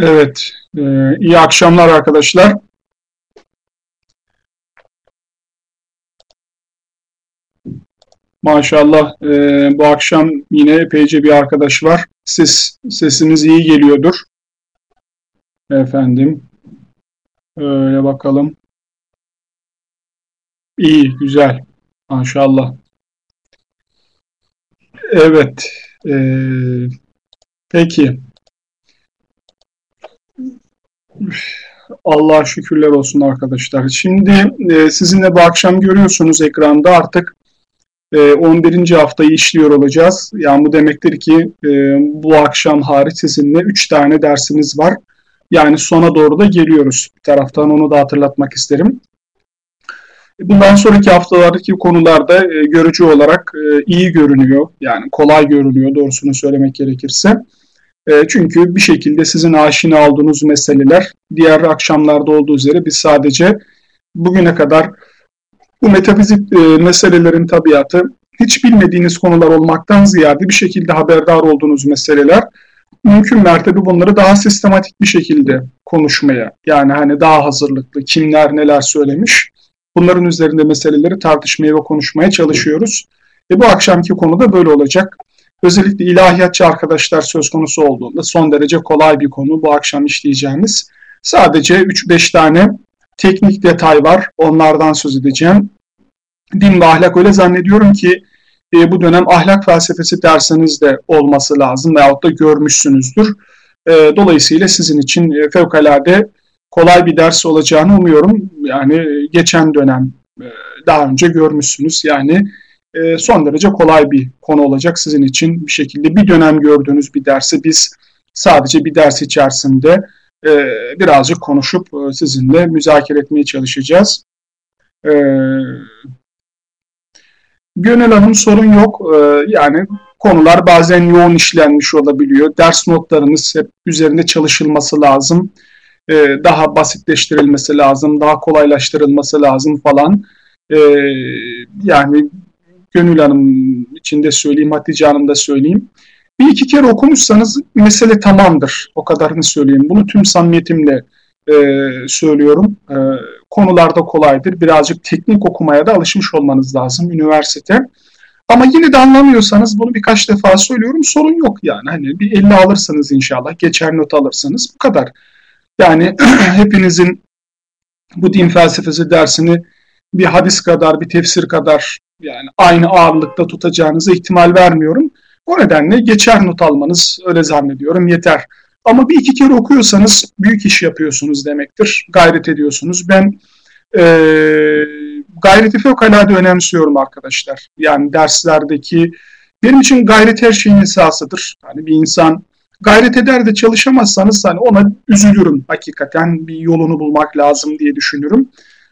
Evet, e, iyi akşamlar arkadaşlar. Maşallah e, bu akşam yine epeyce bir arkadaş var. Ses, sesiniz iyi geliyordur. Efendim. Öyle bakalım. İyi, güzel. Maşallah. Evet. E, peki. Allah'a şükürler olsun arkadaşlar. Şimdi e, sizinle bu akşam görüyorsunuz ekranda artık e, 11. haftayı işliyor olacağız. Yani bu demektir ki e, bu akşam hariç sizinle 3 tane dersimiz var. Yani sona doğru da geliyoruz. Bir taraftan onu da hatırlatmak isterim. Bundan sonraki haftalardaki konularda e, görücü olarak e, iyi görünüyor. Yani kolay görünüyor doğrusunu söylemek gerekirse. E, çünkü bir şekilde sizin aşina olduğunuz meseleler diğer akşamlarda olduğu üzere biz sadece bugüne kadar bu metafizik e, meselelerin tabiatı hiç bilmediğiniz konular olmaktan ziyade bir şekilde haberdar olduğunuz meseleler mümkün mertebe bunları daha sistematik bir şekilde konuşmaya yani hani daha hazırlıklı kimler neler söylemiş bunların üzerinde meseleleri tartışmaya ve konuşmaya çalışıyoruz. Ve bu akşamki konu da böyle olacak. Özellikle ilahiyatçı arkadaşlar söz konusu olduğunda son derece kolay bir konu bu akşam işleyeceğimiz. Sadece 3-5 tane teknik detay var. Onlardan söz edeceğim. Din ve ahlak öyle zannediyorum ki e, bu dönem ahlak felsefesi dersiniz de olması lazım veyahut da görmüşsünüzdür. E, dolayısıyla sizin için e, fevkalade kolay bir ders olacağını umuyorum. Yani geçen dönem e, daha önce görmüşsünüz. Yani e, son derece kolay bir konu olacak sizin için. Bir şekilde bir dönem gördüğünüz bir dersi biz sadece bir ders içerisinde e, birazcık konuşup e, sizinle müzakere etmeye çalışacağız. E, Gönül Hanım sorun yok. E, yani konular bazen yoğun işlenmiş olabiliyor. Ders notlarınız hep üzerinde çalışılması lazım. Daha basitleştirilmesi lazım, daha kolaylaştırılması lazım falan. Yani Gönül Hanım için de söyleyeyim, Hatice Hanım da söyleyeyim. Bir iki kere okumuşsanız mesele tamamdır. O kadarını söyleyeyim. Bunu tüm samimiyetimle e, söylüyorum. E, konularda kolaydır. Birazcık teknik okumaya da alışmış olmanız lazım üniversite. Ama yine de anlamıyorsanız bunu birkaç defa söylüyorum. Sorun yok yani. Hani bir 50 alırsınız inşallah. Geçer not alırsınız. Bu kadar. Yani hepinizin bu din felsefesi dersini bir hadis kadar, bir tefsir kadar yani aynı ağırlıkta tutacağınıza ihtimal vermiyorum. O nedenle geçer not almanız öyle zannediyorum yeter. Ama bir iki kere okuyorsanız büyük iş yapıyorsunuz demektir. Gayret ediyorsunuz. Ben e, gayreti fevkalade önemsiyorum arkadaşlar. Yani derslerdeki benim için gayret her şeyin esasıdır. Hani bir insan gayret eder de çalışamazsanız hani ona üzülürüm hakikaten bir yolunu bulmak lazım diye düşünürüm.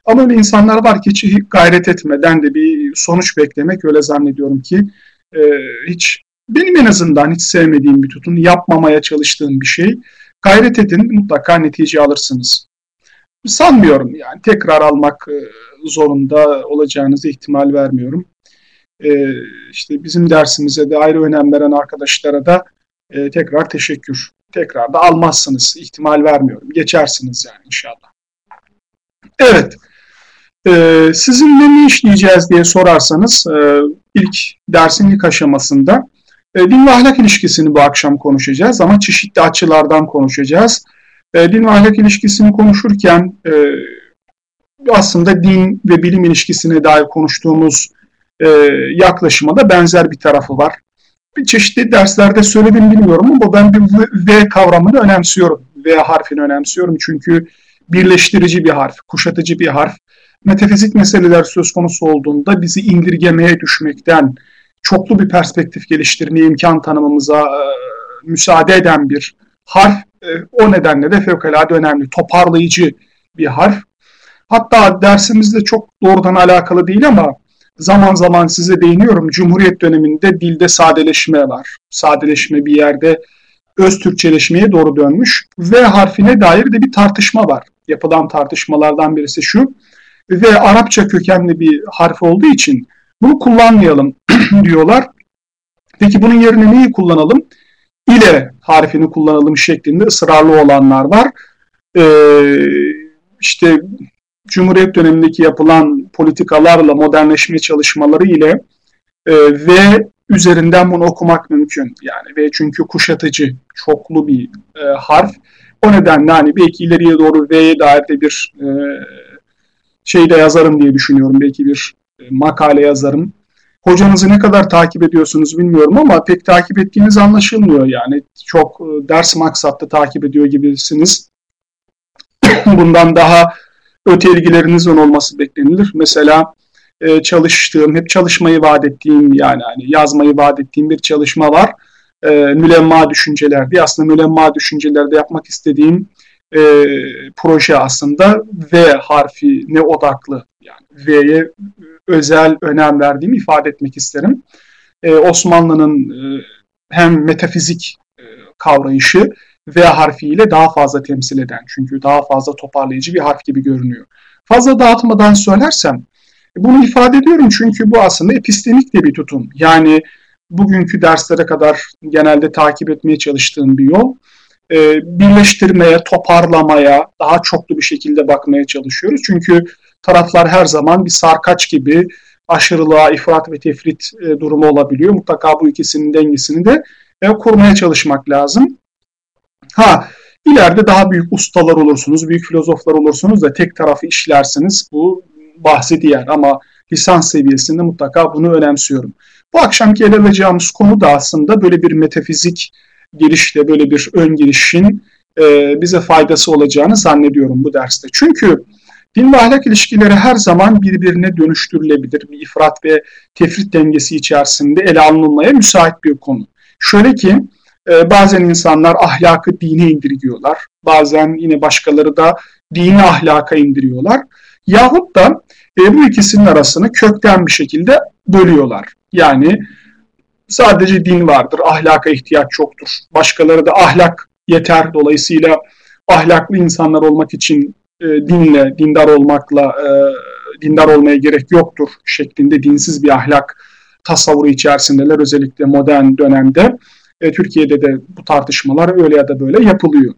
Ama insanlar var ki hiç gayret etmeden de bir sonuç beklemek öyle zannediyorum ki e, hiç benim en azından hiç sevmediğim bir tutun, yapmamaya çalıştığım bir şey. Gayret edin mutlaka netice alırsınız. Sanmıyorum yani tekrar almak e, zorunda olacağınızı ihtimal vermiyorum. E, işte bizim dersimize de ayrı önem veren arkadaşlara da e, tekrar teşekkür. Tekrar da almazsınız ihtimal vermiyorum. Geçersiniz yani inşallah. Evet. Ee, sizinle ne işleyeceğiz diye sorarsanız e, ilk dersin ilk aşamasında e, din ve ahlak ilişkisini bu akşam konuşacağız ama çeşitli açılardan konuşacağız. E, din ve ahlak ilişkisini konuşurken aslında din ve bilim ilişkisine dair konuştuğumuz e, yaklaşıma da benzer bir tarafı var. Bir çeşitli derslerde söyledim bilmiyorum ama ben bir V kavramını önemsiyorum. V harfini önemsiyorum çünkü birleştirici bir harf, kuşatıcı bir harf metafizik meseleler söz konusu olduğunda bizi indirgemeye düşmekten, çoklu bir perspektif geliştirmeye imkan tanımamıza e, müsaade eden bir harf. E, o nedenle de fevkalade önemli, toparlayıcı bir harf. Hatta dersimizde çok doğrudan alakalı değil ama zaman zaman size değiniyorum. Cumhuriyet döneminde dilde sadeleşme var. Sadeleşme bir yerde öz Türkçeleşmeye doğru dönmüş. V harfine dair de bir tartışma var. Yapılan tartışmalardan birisi şu ve Arapça kökenli bir harf olduğu için bunu kullanmayalım diyorlar. Peki bunun yerine neyi kullanalım? ile harfini kullanalım şeklinde ısrarlı olanlar var. E, işte Cumhuriyet dönemindeki yapılan politikalarla modernleşme çalışmaları ile e, ve üzerinden bunu okumak mümkün. Yani ve çünkü kuşatıcı, çoklu bir e, harf. O nedenle hani belki ileriye doğru V'ye dair de bir e, şey de yazarım diye düşünüyorum. Belki bir e, makale yazarım. Hocanızı ne kadar takip ediyorsunuz bilmiyorum ama pek takip ettiğiniz anlaşılmıyor. Yani çok e, ders maksatlı takip ediyor gibisiniz. Bundan daha öte ilgilerinizin olması beklenilir. Mesela e, çalıştığım, hep çalışmayı vaat ettiğim yani hani yazmayı vaat ettiğim bir çalışma var. E, mülemma düşünceler diye. Aslında mülemma düşüncelerde yapmak istediğim e, proje aslında V harfi ne odaklı. Yani V'ye özel önem verdiğimi ifade etmek isterim. E, Osmanlı'nın e, hem metafizik e, kavrayışı V harfiyle daha fazla temsil eden çünkü daha fazla toparlayıcı bir harf gibi görünüyor. Fazla dağıtmadan söylersem bunu ifade ediyorum çünkü bu aslında epistemik de bir tutum. Yani bugünkü derslere kadar genelde takip etmeye çalıştığım bir yol. E, birleştirmeye, toparlamaya, daha çoklu bir şekilde bakmaya çalışıyoruz. Çünkü taraflar her zaman bir sarkaç gibi aşırılığa, ifrat ve tefrit e, durumu olabiliyor. Mutlaka bu ikisinin dengesini de e, kurmaya çalışmak lazım. Ha, ileride daha büyük ustalar olursunuz, büyük filozoflar olursunuz da tek tarafı işlersiniz. Bu bahsi diğer ama lisans seviyesinde mutlaka bunu önemsiyorum. Bu akşamki ele alacağımız konu da aslında böyle bir metafizik girişle, böyle bir ön girişin e, bize faydası olacağını zannediyorum bu derste. Çünkü din ve ahlak ilişkileri her zaman birbirine dönüştürülebilir. Bir ifrat ve tefrit dengesi içerisinde ele alınmaya müsait bir konu. Şöyle ki e, bazen insanlar ahlakı dine indirgiyorlar. Bazen yine başkaları da dini ahlaka indiriyorlar. Yahut da e, bu ikisinin arasını kökten bir şekilde bölüyorlar. Yani sadece din vardır, ahlaka ihtiyaç çoktur. Başkaları da ahlak yeter. Dolayısıyla ahlaklı insanlar olmak için e, dinle, dindar olmakla e, dindar olmaya gerek yoktur şeklinde dinsiz bir ahlak tasavvuru içerisindeler özellikle modern dönemde. E, Türkiye'de de bu tartışmalar öyle ya da böyle yapılıyor.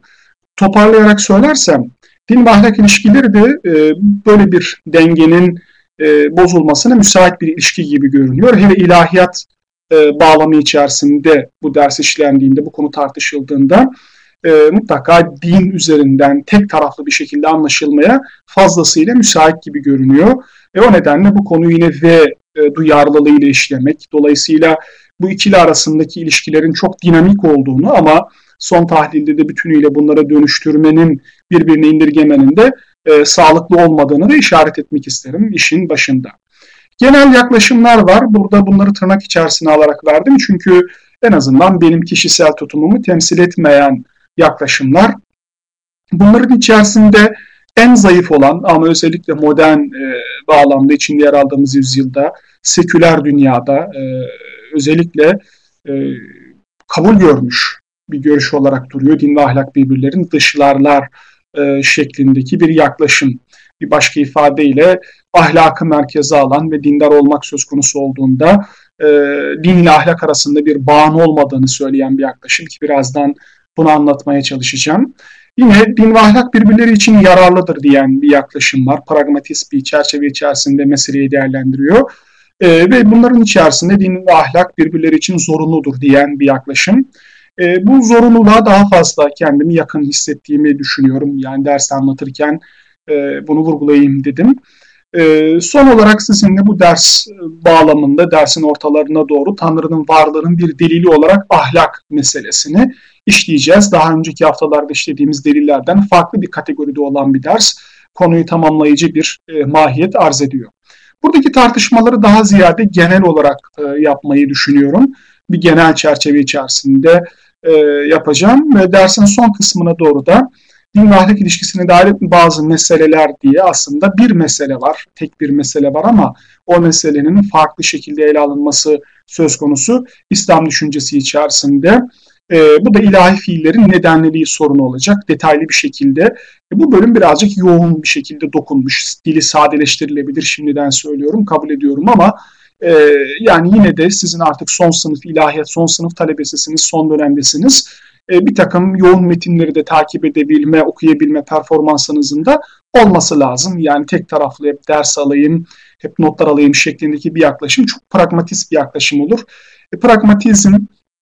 Toparlayarak söylersem din ve ahlak ilişkileri de e, böyle bir dengenin e, bozulmasına müsait bir ilişki gibi görünüyor. Hele ilahiyat e, bağlamı içerisinde bu ders işlendiğinde, bu konu tartışıldığında e, mutlaka din üzerinden tek taraflı bir şekilde anlaşılmaya fazlasıyla müsait gibi görünüyor. E, o nedenle bu konuyu yine ve e, duyarlılığıyla işlemek, dolayısıyla bu ikili arasındaki ilişkilerin çok dinamik olduğunu ama son tahlilde de bütünüyle bunlara dönüştürmenin, birbirine indirgemenin de e, sağlıklı olmadığını da işaret etmek isterim işin başında. Genel yaklaşımlar var. Burada bunları tırnak içerisine alarak verdim. Çünkü en azından benim kişisel tutumumu temsil etmeyen yaklaşımlar. Bunların içerisinde en zayıf olan ama özellikle modern e, bağlamda içinde yer aldığımız yüzyılda, seküler dünyada e, özellikle e, kabul görmüş bir görüş olarak duruyor. Din ve ahlak birbirlerini dışlarlar e, şeklindeki bir yaklaşım. Bir başka ifadeyle ahlakı merkeze alan ve dindar olmak söz konusu olduğunda e, din ile ahlak arasında bir bağın olmadığını söyleyen bir yaklaşım ki birazdan bunu anlatmaya çalışacağım. Yine din ve ahlak birbirleri için yararlıdır diyen bir yaklaşım var. Pragmatist bir çerçeve içerisinde meseleyi değerlendiriyor. E, ve bunların içerisinde din ve ahlak birbirleri için zorunludur diyen bir yaklaşım. E, bu zorunluluğa daha fazla kendimi yakın hissettiğimi düşünüyorum. Yani ders anlatırken e, bunu vurgulayayım dedim. E, son olarak sizinle bu ders bağlamında, dersin ortalarına doğru Tanrı'nın varlığının bir delili olarak ahlak meselesini işleyeceğiz. Daha önceki haftalarda işlediğimiz delillerden farklı bir kategoride olan bir ders konuyu tamamlayıcı bir e, mahiyet arz ediyor. Buradaki tartışmaları daha ziyade genel olarak e, yapmayı düşünüyorum. Bir genel çerçeve içerisinde e, yapacağım ve dersin son kısmına doğru da din ahlak ilişkisine dair bazı meseleler diye aslında bir mesele var. Tek bir mesele var ama o meselenin farklı şekilde ele alınması söz konusu İslam düşüncesi içerisinde. E, bu da ilahi fiillerin nedenliliği sorunu olacak detaylı bir şekilde. E, bu bölüm birazcık yoğun bir şekilde dokunmuş. Dili sadeleştirilebilir şimdiden söylüyorum, kabul ediyorum ama E, yani yine de sizin artık son sınıf ilahiyat, son sınıf talebesisiniz, son dönemdesiniz. E, bir takım yoğun metinleri de takip edebilme, okuyabilme performansınızın da olması lazım. Yani tek taraflı hep ders alayım, hep notlar alayım şeklindeki bir yaklaşım çok pragmatist bir yaklaşım olur. E, pragmatizm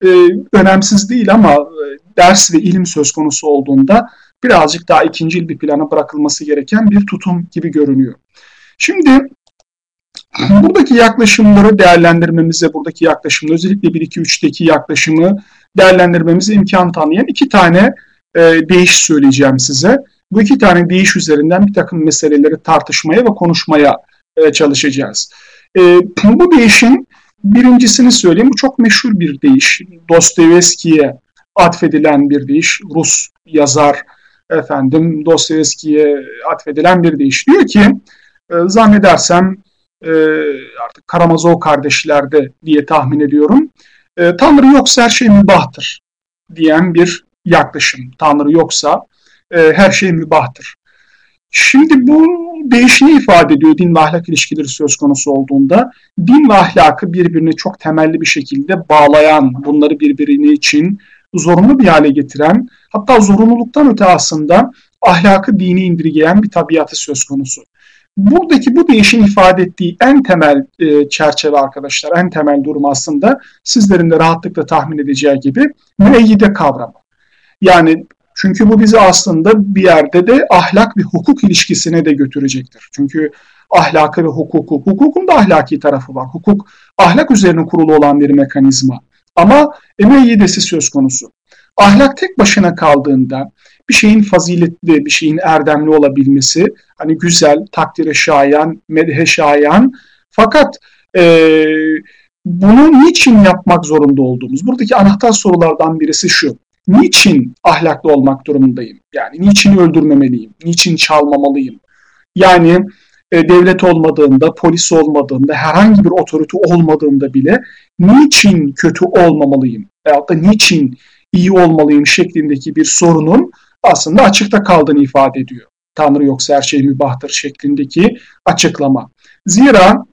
e, önemsiz değil ama e, ders ve ilim söz konusu olduğunda birazcık daha ikincil bir plana bırakılması gereken bir tutum gibi görünüyor. Şimdi buradaki yaklaşımları değerlendirmemize, buradaki yaklaşımı özellikle 1-2-3'teki yaklaşımı değerlendirmemize imkan tanıyan iki tane e, değiş söyleyeceğim size. Bu iki tane değiş üzerinden bir takım meseleleri tartışmaya ve konuşmaya e, çalışacağız. E, bu değişin birincisini söyleyeyim. Bu çok meşhur bir değiş. Dostoyevski'ye atfedilen bir değiş. Rus yazar efendim Dostoyevski'ye atfedilen bir değiş. Diyor ki e, zannedersem e, artık Karamazov kardeşlerde diye tahmin ediyorum. E, Tanrı yoksa her şey mübahtır diyen bir yaklaşım. Tanrı yoksa e, her şey mübahtır. Şimdi bu değişini ifade ediyor din ve ahlak ilişkileri söz konusu olduğunda. Din ve ahlakı birbirine çok temelli bir şekilde bağlayan, bunları birbirine için zorunlu bir hale getiren, hatta zorunluluktan öte aslında ahlakı dini indirgeyen bir tabiatı söz konusu. Buradaki bu değişin ifade ettiği en temel e, çerçeve arkadaşlar, en temel durum aslında sizlerin de rahatlıkla tahmin edeceği gibi müeyyide kavramı. Yani çünkü bu bizi aslında bir yerde de ahlak ve hukuk ilişkisine de götürecektir. Çünkü ahlakı ve hukuku, hukukun da ahlaki tarafı var. Hukuk ahlak üzerine kurulu olan bir mekanizma. Ama müeyyidesi söz konusu. Ahlak tek başına kaldığında bir şeyin faziletli, bir şeyin erdemli olabilmesi, hani güzel, takdire şayan, medhe şayan fakat e, bunu niçin yapmak zorunda olduğumuz, buradaki anahtar sorulardan birisi şu. Niçin ahlaklı olmak durumundayım? Yani niçin öldürmemeliyim? Niçin çalmamalıyım? Yani e, devlet olmadığında, polis olmadığında, herhangi bir otorite olmadığında bile niçin kötü olmamalıyım? Veyahut da niçin iyi olmalıyım şeklindeki bir sorunun aslında açıkta kaldığını ifade ediyor. Tanrı yoksa her şey mübahtır şeklindeki açıklama. Zira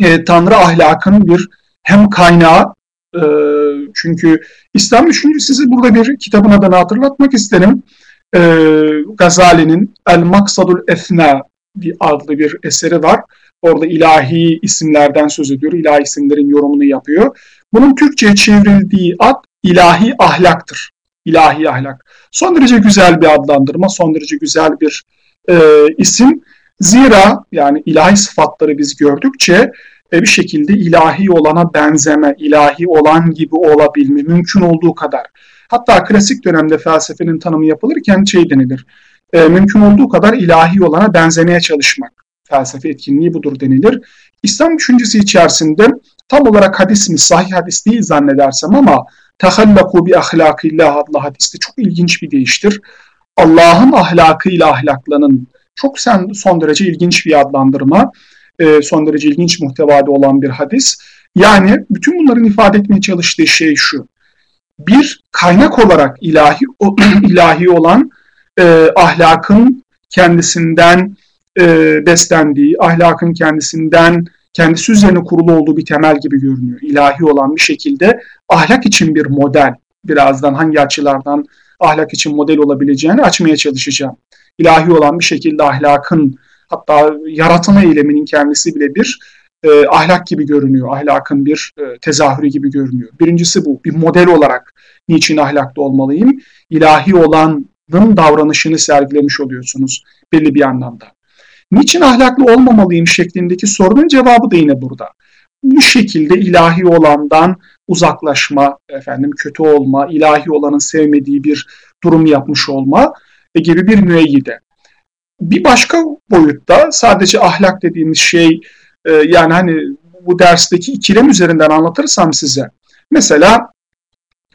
e, Tanrı ahlakın bir hem kaynağı e, çünkü İslam düşüncesi burada bir kitabın adını hatırlatmak isterim. E, Gazali'nin El Maksadul Efna adlı bir eseri var. Orada ilahi isimlerden söz ediyor. İlahi isimlerin yorumunu yapıyor. Bunun Türkçe'ye çevrildiği ad ilahi ahlaktır. İlahi ahlak. Son derece güzel bir adlandırma, son derece güzel bir e, isim. Zira yani ilahi sıfatları biz gördükçe e, bir şekilde ilahi olana benzeme, ilahi olan gibi olabilme mümkün olduğu kadar. Hatta klasik dönemde felsefenin tanımı yapılırken şey denilir. E, mümkün olduğu kadar ilahi olana benzemeye çalışmak. Felsefe etkinliği budur denilir. İslam düşüncesi içerisinde tam olarak hadis mi, sahih hadis değil zannedersem ama tehallaku bi ahlakillah adlı hadiste çok ilginç bir deyiştir. Allah'ın ahlakıyla ahlaklanın. Çok sen son derece ilginç bir adlandırma. E, son derece ilginç muhtevada olan bir hadis. Yani bütün bunların ifade etmeye çalıştığı şey şu. Bir kaynak olarak ilahi ilahi olan e, ahlakın kendisinden e, beslendiği, ahlakın kendisinden kendisi üzerine kurulu olduğu bir temel gibi görünüyor. İlahi olan bir şekilde ahlak için bir model. Birazdan hangi açılardan ahlak için model olabileceğini açmaya çalışacağım. İlahi olan bir şekilde ahlakın hatta yaratma eyleminin kendisi bile bir e, ahlak gibi görünüyor. Ahlakın bir e, tezahürü gibi görünüyor. Birincisi bu. Bir model olarak niçin ahlaklı olmalıyım? İlahi olanın davranışını sergilemiş oluyorsunuz belli bir anlamda. Niçin ahlaklı olmamalıyım şeklindeki sorunun cevabı da yine burada. Bu şekilde ilahi olandan uzaklaşma, efendim kötü olma, ilahi olanın sevmediği bir durum yapmış olma gibi bir müeyyide. Bir başka boyutta sadece ahlak dediğimiz şey e, yani hani bu dersteki ikilem üzerinden anlatırsam size. Mesela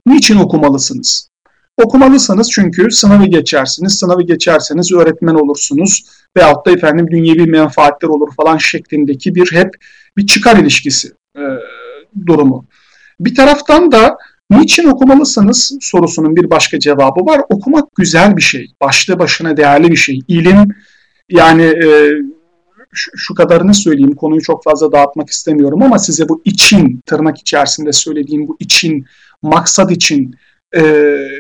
niçin okumalısınız? Okumalısınız çünkü sınavı geçersiniz. Sınavı geçerseniz öğretmen olursunuz. Veyahut da efendim dünyevi menfaatler olur falan şeklindeki bir hep bir çıkar ilişkisi e, durumu. Bir taraftan da niçin okumalısınız sorusunun bir başka cevabı var. Okumak güzel bir şey. Başlı başına değerli bir şey. İlim yani e, şu, kadarını söyleyeyim. Konuyu çok fazla dağıtmak istemiyorum ama size bu için tırnak içerisinde söylediğim bu için maksat için e,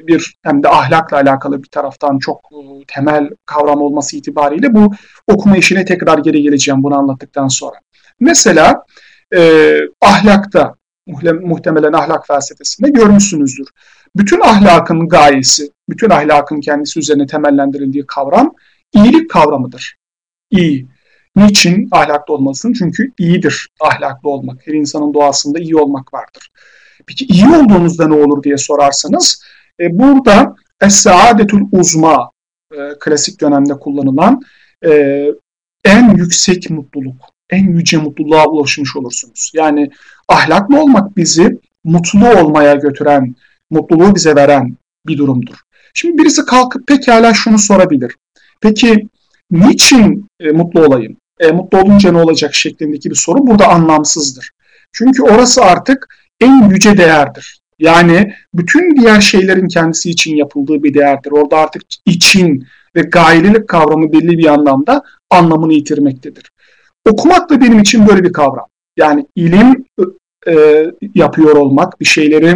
bir hem de ahlakla alakalı bir taraftan çok e, temel kavram olması itibariyle bu okuma işine tekrar geri geleceğim bunu anlattıktan sonra. Mesela e, ahlakta muhtemelen ahlak felsefesinde görmüşsünüzdür. Bütün ahlakın gayesi, bütün ahlakın kendisi üzerine temellendirildiği kavram iyilik kavramıdır. İyi. Niçin ahlaklı olmasın? Çünkü iyidir ahlaklı olmak. Her insanın doğasında iyi olmak vardır. Peki iyi olduğunuzda ne olur diye sorarsanız, e, burada Es-Saadetül Uzma, e, klasik dönemde kullanılan e, en yüksek mutluluk, en yüce mutluluğa ulaşmış olursunuz. Yani ahlaklı olmak bizi mutlu olmaya götüren, mutluluğu bize veren bir durumdur. Şimdi birisi kalkıp pekala şunu sorabilir. Peki niçin e, mutlu olayım? E, mutlu olunca ne olacak şeklindeki bir soru burada anlamsızdır. Çünkü orası artık en yüce değerdir. Yani bütün diğer şeylerin kendisi için yapıldığı bir değerdir. Orada artık için ve gayelilik kavramı belli bir anlamda anlamını yitirmektedir. Okumak da benim için böyle bir kavram. Yani ilim e, yapıyor olmak, bir şeyleri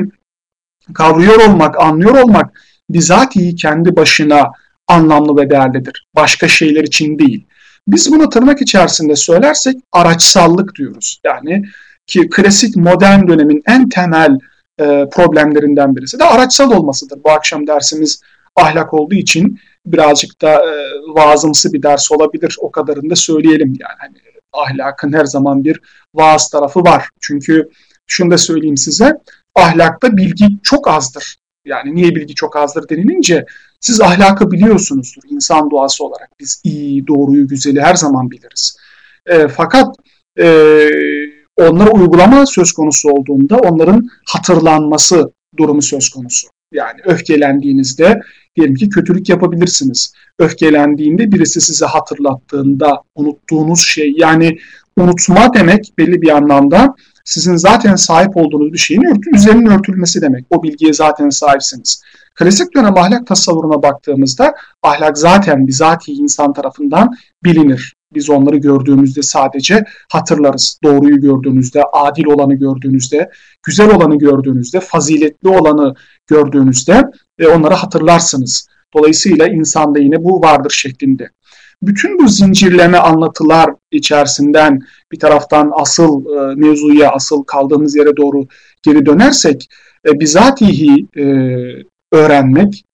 kavruyor olmak, anlıyor olmak bizatihi kendi başına anlamlı ve değerlidir. Başka şeyler için değil. Biz bunu tırnak içerisinde söylersek araçsallık diyoruz. Yani ki klasik modern dönemin en temel e, problemlerinden birisi de araçsal olmasıdır. Bu akşam dersimiz ahlak olduğu için birazcık da e, vaazımsı bir ders olabilir. O kadarını da söyleyelim yani. Hani, ahlakın her zaman bir vaaz tarafı var. Çünkü şunu da söyleyeyim size. Ahlakta bilgi çok azdır. Yani niye bilgi çok azdır denilince siz ahlakı biliyorsunuzdur insan doğası olarak. Biz iyi, doğruyu, güzeli her zaman biliriz. E, fakat e, onları uygulama söz konusu olduğunda onların hatırlanması durumu söz konusu. Yani öfkelendiğinizde diyelim ki kötülük yapabilirsiniz. Öfkelendiğinde birisi size hatırlattığında unuttuğunuz şey yani unutma demek belli bir anlamda sizin zaten sahip olduğunuz bir şeyin üzerinin örtülmesi demek. O bilgiye zaten sahipsiniz. Klasik dönem ahlak tasavvuruna baktığımızda ahlak zaten bizatihi insan tarafından bilinir. Biz onları gördüğümüzde sadece hatırlarız. Doğruyu gördüğünüzde, adil olanı gördüğünüzde, güzel olanı gördüğünüzde, faziletli olanı gördüğünüzde e, onları hatırlarsınız. Dolayısıyla insanda yine bu vardır şeklinde. Bütün bu zincirleme anlatılar içerisinden bir taraftan asıl e, mevzuya, asıl kaldığımız yere doğru geri dönersek, e, bizatihi e, öğrenmek,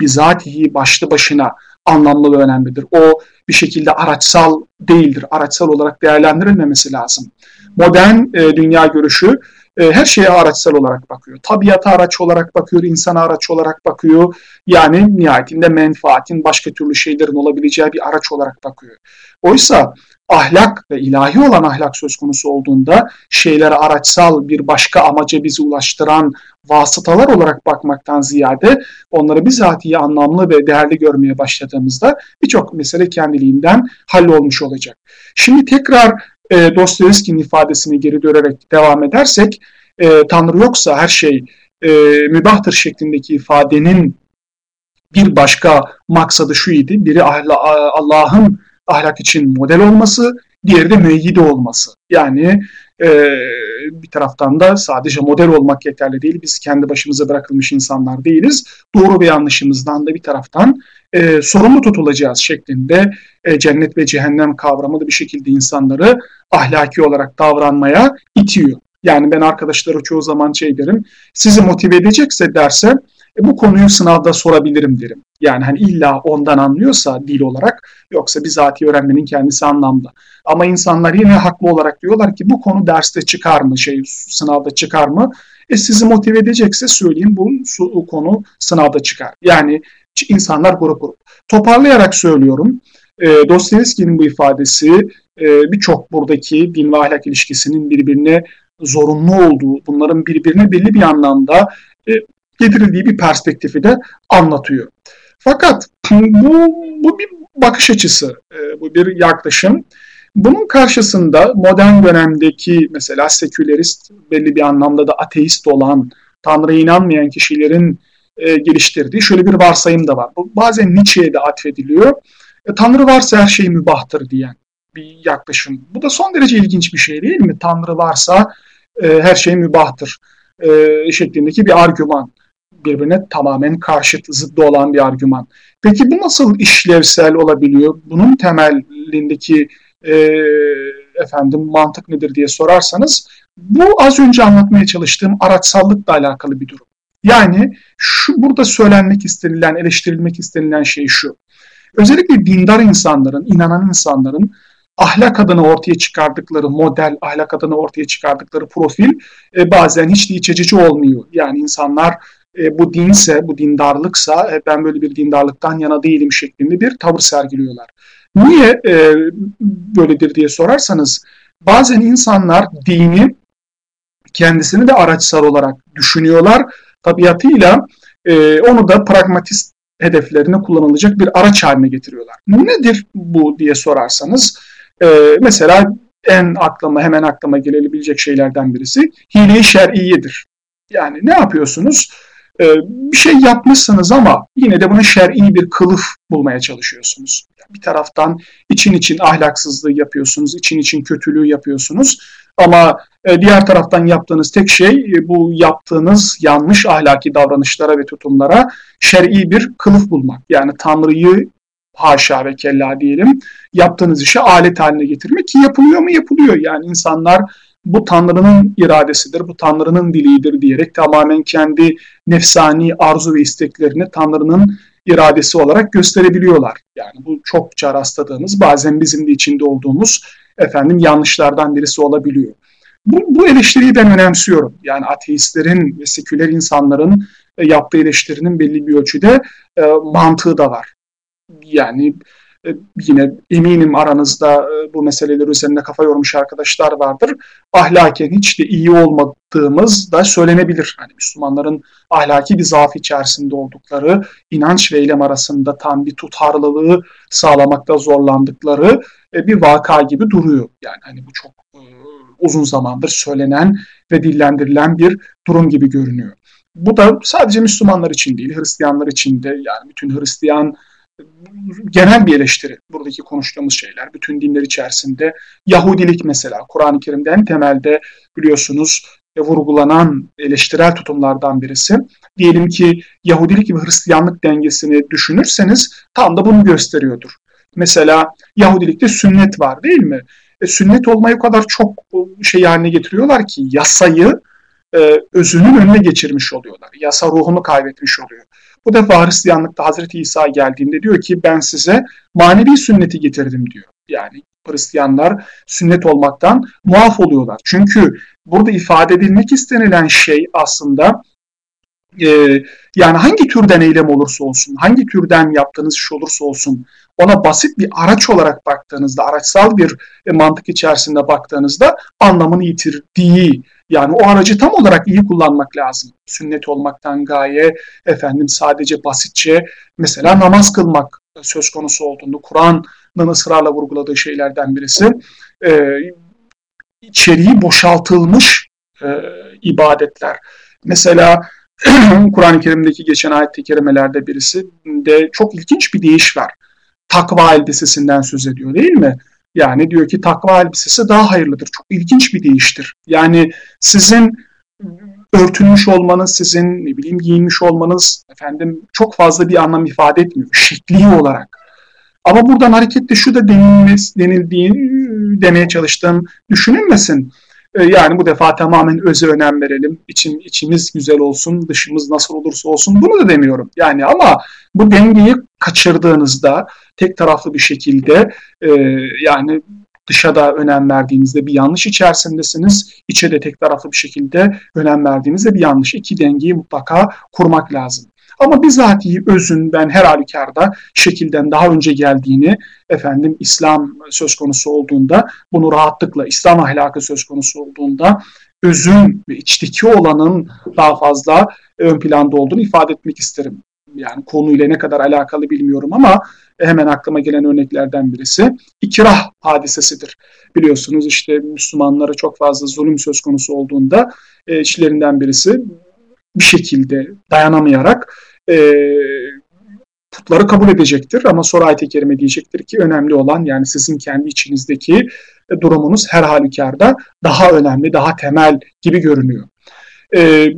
bizatihi başlı başına anlamlı ve önemlidir. O bir şekilde araçsal değildir. Araçsal olarak değerlendirilmemesi lazım. Modern e, dünya görüşü e, her şeye araçsal olarak bakıyor. Tabiata araç olarak bakıyor, insana araç olarak bakıyor. Yani nihayetinde menfaatin başka türlü şeylerin olabileceği bir araç olarak bakıyor. Oysa ahlak ve ilahi olan ahlak söz konusu olduğunda şeylere araçsal bir başka amaca bizi ulaştıran vasıtalar olarak bakmaktan ziyade onları bizatihi anlamlı ve değerli görmeye başladığımızda birçok mesele kendiliğinden hallolmuş olacak. Şimdi tekrar e, Dostoyevski'nin ifadesini geri dönerek devam edersek e, Tanrı yoksa her şey e, mübahtır şeklindeki ifadenin bir başka maksadı şu idi. Biri Allah'ın ahlak için model olması, diğeri de müeyyide olması. Yani e, bir taraftan da sadece model olmak yeterli değil. Biz kendi başımıza bırakılmış insanlar değiliz. Doğru ve yanlışımızdan da bir taraftan e, sorumlu tutulacağız şeklinde e, cennet ve cehennem kavramı da bir şekilde insanları ahlaki olarak davranmaya itiyor. Yani ben arkadaşlara çoğu zaman şey derim, sizi motive edecekse derse e, bu konuyu sınavda sorabilirim derim. Yani hani illa ondan anlıyorsa dil olarak yoksa bizatihi öğrenmenin kendisi anlamda. Ama insanlar yine haklı olarak diyorlar ki bu konu derste çıkar mı, şey sınavda çıkar mı? E sizi motive edecekse söyleyeyim bu, bu konu sınavda çıkar. Yani insanlar grup grup. Toparlayarak söylüyorum. E, Dostoyevski'nin bu ifadesi e, birçok buradaki din ve ahlak ilişkisinin birbirine zorunlu olduğu, bunların birbirine belli bir anlamda e, getirildiği bir perspektifi de anlatıyor. Fakat bu, bu bir bakış açısı, e, bu bir yaklaşım. Bunun karşısında modern dönemdeki mesela sekülerist, belli bir anlamda da ateist olan, Tanrı'ya inanmayan kişilerin e, geliştirdiği şöyle bir varsayım da var. Bu bazen Nietzsche'ye de atfediliyor. E, Tanrı varsa her şey mübahtır diyen. bir yaklaşım. Bu da son derece ilginç bir şey değil mi? Tanrı varsa her şey mübahtır şeklindeki bir argüman. Birbirine tamamen karşıt, zıddı olan bir argüman. Peki bu nasıl işlevsel olabiliyor? Bunun temelindeki e, efendim mantık nedir diye sorarsanız bu az önce anlatmaya çalıştığım araçsallıkla alakalı bir durum. Yani şu burada söylenmek istenilen, eleştirilmek istenilen şey şu. Özellikle dindar insanların, inanan insanların ahlak adına ortaya çıkardıkları model, ahlak adına ortaya çıkardıkları profil e, bazen hiç de iç olmuyor. Yani insanlar e, bu dinse, bu dindarlıksa e, ben böyle bir dindarlıktan yana değilim şeklinde bir tavır sergiliyorlar. Niye e, böyledir diye sorarsanız bazen insanlar dini kendisini de araçsal olarak düşünüyorlar. Tabiatıyla e, onu da pragmatist hedeflerine kullanılacak bir araç haline getiriyorlar. Nedir bu diye sorarsanız e, mesela en aklıma hemen aklıma gelebilecek şeylerden birisi hile-i şer'iyedir. Yani ne yapıyorsunuz? Ee, bir şey yapmışsınız ama yine de buna şer'i bir kılıf bulmaya çalışıyorsunuz. Bir taraftan için için ahlaksızlığı yapıyorsunuz, için için kötülüğü yapıyorsunuz. Ama e, diğer taraftan yaptığınız tek şey e, bu yaptığınız yanlış ahlaki davranışlara ve tutumlara şer'i bir kılıf bulmak. Yani Tanrı'yı haşa ve kella diyelim yaptığınız işe alet haline getirmek ki yapılıyor mu yapılıyor. Yani insanlar bu Tanrı'nın iradesidir, bu Tanrı'nın dilidir diyerek tamamen kendi nefsani arzu ve isteklerini Tanrı'nın iradesi olarak gösterebiliyorlar. Yani bu çokça rastladığımız, bazen bizim de içinde olduğumuz efendim yanlışlardan birisi olabiliyor. Bu, bu eleştiriyi ben önemsiyorum. Yani ateistlerin ve seküler insanların e, yaptığı eleştirinin belli bir ölçüde e, mantığı da var. Yani yine eminim aranızda e, bu meseleler üzerinde kafa yormuş arkadaşlar vardır. Ahlaken hiç de iyi olmadığımız da söylenebilir. Hani Müslümanların ahlaki bir zaaf içerisinde oldukları, inanç ve eylem arasında tam bir tutarlılığı sağlamakta zorlandıkları e, bir vaka gibi duruyor. Yani hani bu çok uzun zamandır söylenen ve dillendirilen bir durum gibi görünüyor. Bu da sadece Müslümanlar için değil, Hristiyanlar için de yani bütün Hristiyan genel bir eleştiri buradaki konuştuğumuz şeyler. Bütün dinler içerisinde Yahudilik mesela Kur'an-ı Kerim'de en temelde biliyorsunuz e, vurgulanan eleştirel tutumlardan birisi. Diyelim ki Yahudilik ve Hristiyanlık dengesini düşünürseniz tam da bunu gösteriyordur. Mesela Yahudilikte sünnet var değil mi? E, sünnet olmayı o kadar çok şey haline getiriyorlar ki yasayı e, özünün önüne geçirmiş oluyorlar. Yasa ruhunu kaybetmiş oluyor. Bu defa Hristiyanlıkta Hazreti İsa geldiğinde diyor ki ben size manevi sünneti getirdim diyor. Yani Hristiyanlar sünnet olmaktan muaf oluyorlar. Çünkü burada ifade edilmek istenilen şey aslında e, yani hangi türden eylem olursa olsun, hangi türden yaptığınız iş olursa olsun ona basit bir araç olarak baktığınızda, araçsal bir e, mantık içerisinde baktığınızda anlamını yitirdiği yani o aracı tam olarak iyi kullanmak lazım. Sünnet olmaktan gaye, efendim sadece basitçe mesela namaz kılmak söz konusu olduğunda Kur'an'ın ısrarla vurguladığı şeylerden birisi e, içeriği boşaltılmış e, ibadetler. Mesela Kur'an-ı Kerim'deki geçen ayet-i kerimelerde birisi de çok ilginç bir deyiş var. Takva elbisesinden söz ediyor değil mi? Yani diyor ki takva elbisesi daha hayırlıdır. Çok ilginç bir değiştir. Yani sizin örtülmüş olmanız, sizin ne bileyim giyinmiş olmanız efendim çok fazla bir anlam ifade etmiyor şekli olarak. Ama buradan hareketle şu da denilmez, denildiği demeye çalıştığım düşünülmesin. Ee, yani bu defa tamamen öze önem verelim. İçim, içimiz güzel olsun, dışımız nasıl olursa olsun bunu da demiyorum. Yani ama bu dengeyi kaçırdığınızda tek taraflı bir şekilde e, yani dışa da önem verdiğinizde bir yanlış içerisindesiniz. İçe de tek taraflı bir şekilde önem verdiğinizde bir yanlış. İki dengeyi mutlaka kurmak lazım. Ama bizatihi özün ben her halükarda şekilden daha önce geldiğini efendim İslam söz konusu olduğunda bunu rahatlıkla İslam ahlakı söz konusu olduğunda özün ve içteki olanın daha fazla ön planda olduğunu ifade etmek isterim. Yani konuyla ne kadar alakalı bilmiyorum ama hemen aklıma gelen örneklerden birisi ikrah hadisesidir. Biliyorsunuz işte Müslümanlara çok fazla zulüm söz konusu olduğunda e, işlerinden birisi bir şekilde dayanamayarak e, putları kabul edecektir ama sonra ayet-i kerime diyecektir ki önemli olan yani sizin kendi içinizdeki e, durumunuz her halükarda daha önemli, daha temel gibi görünüyor. E,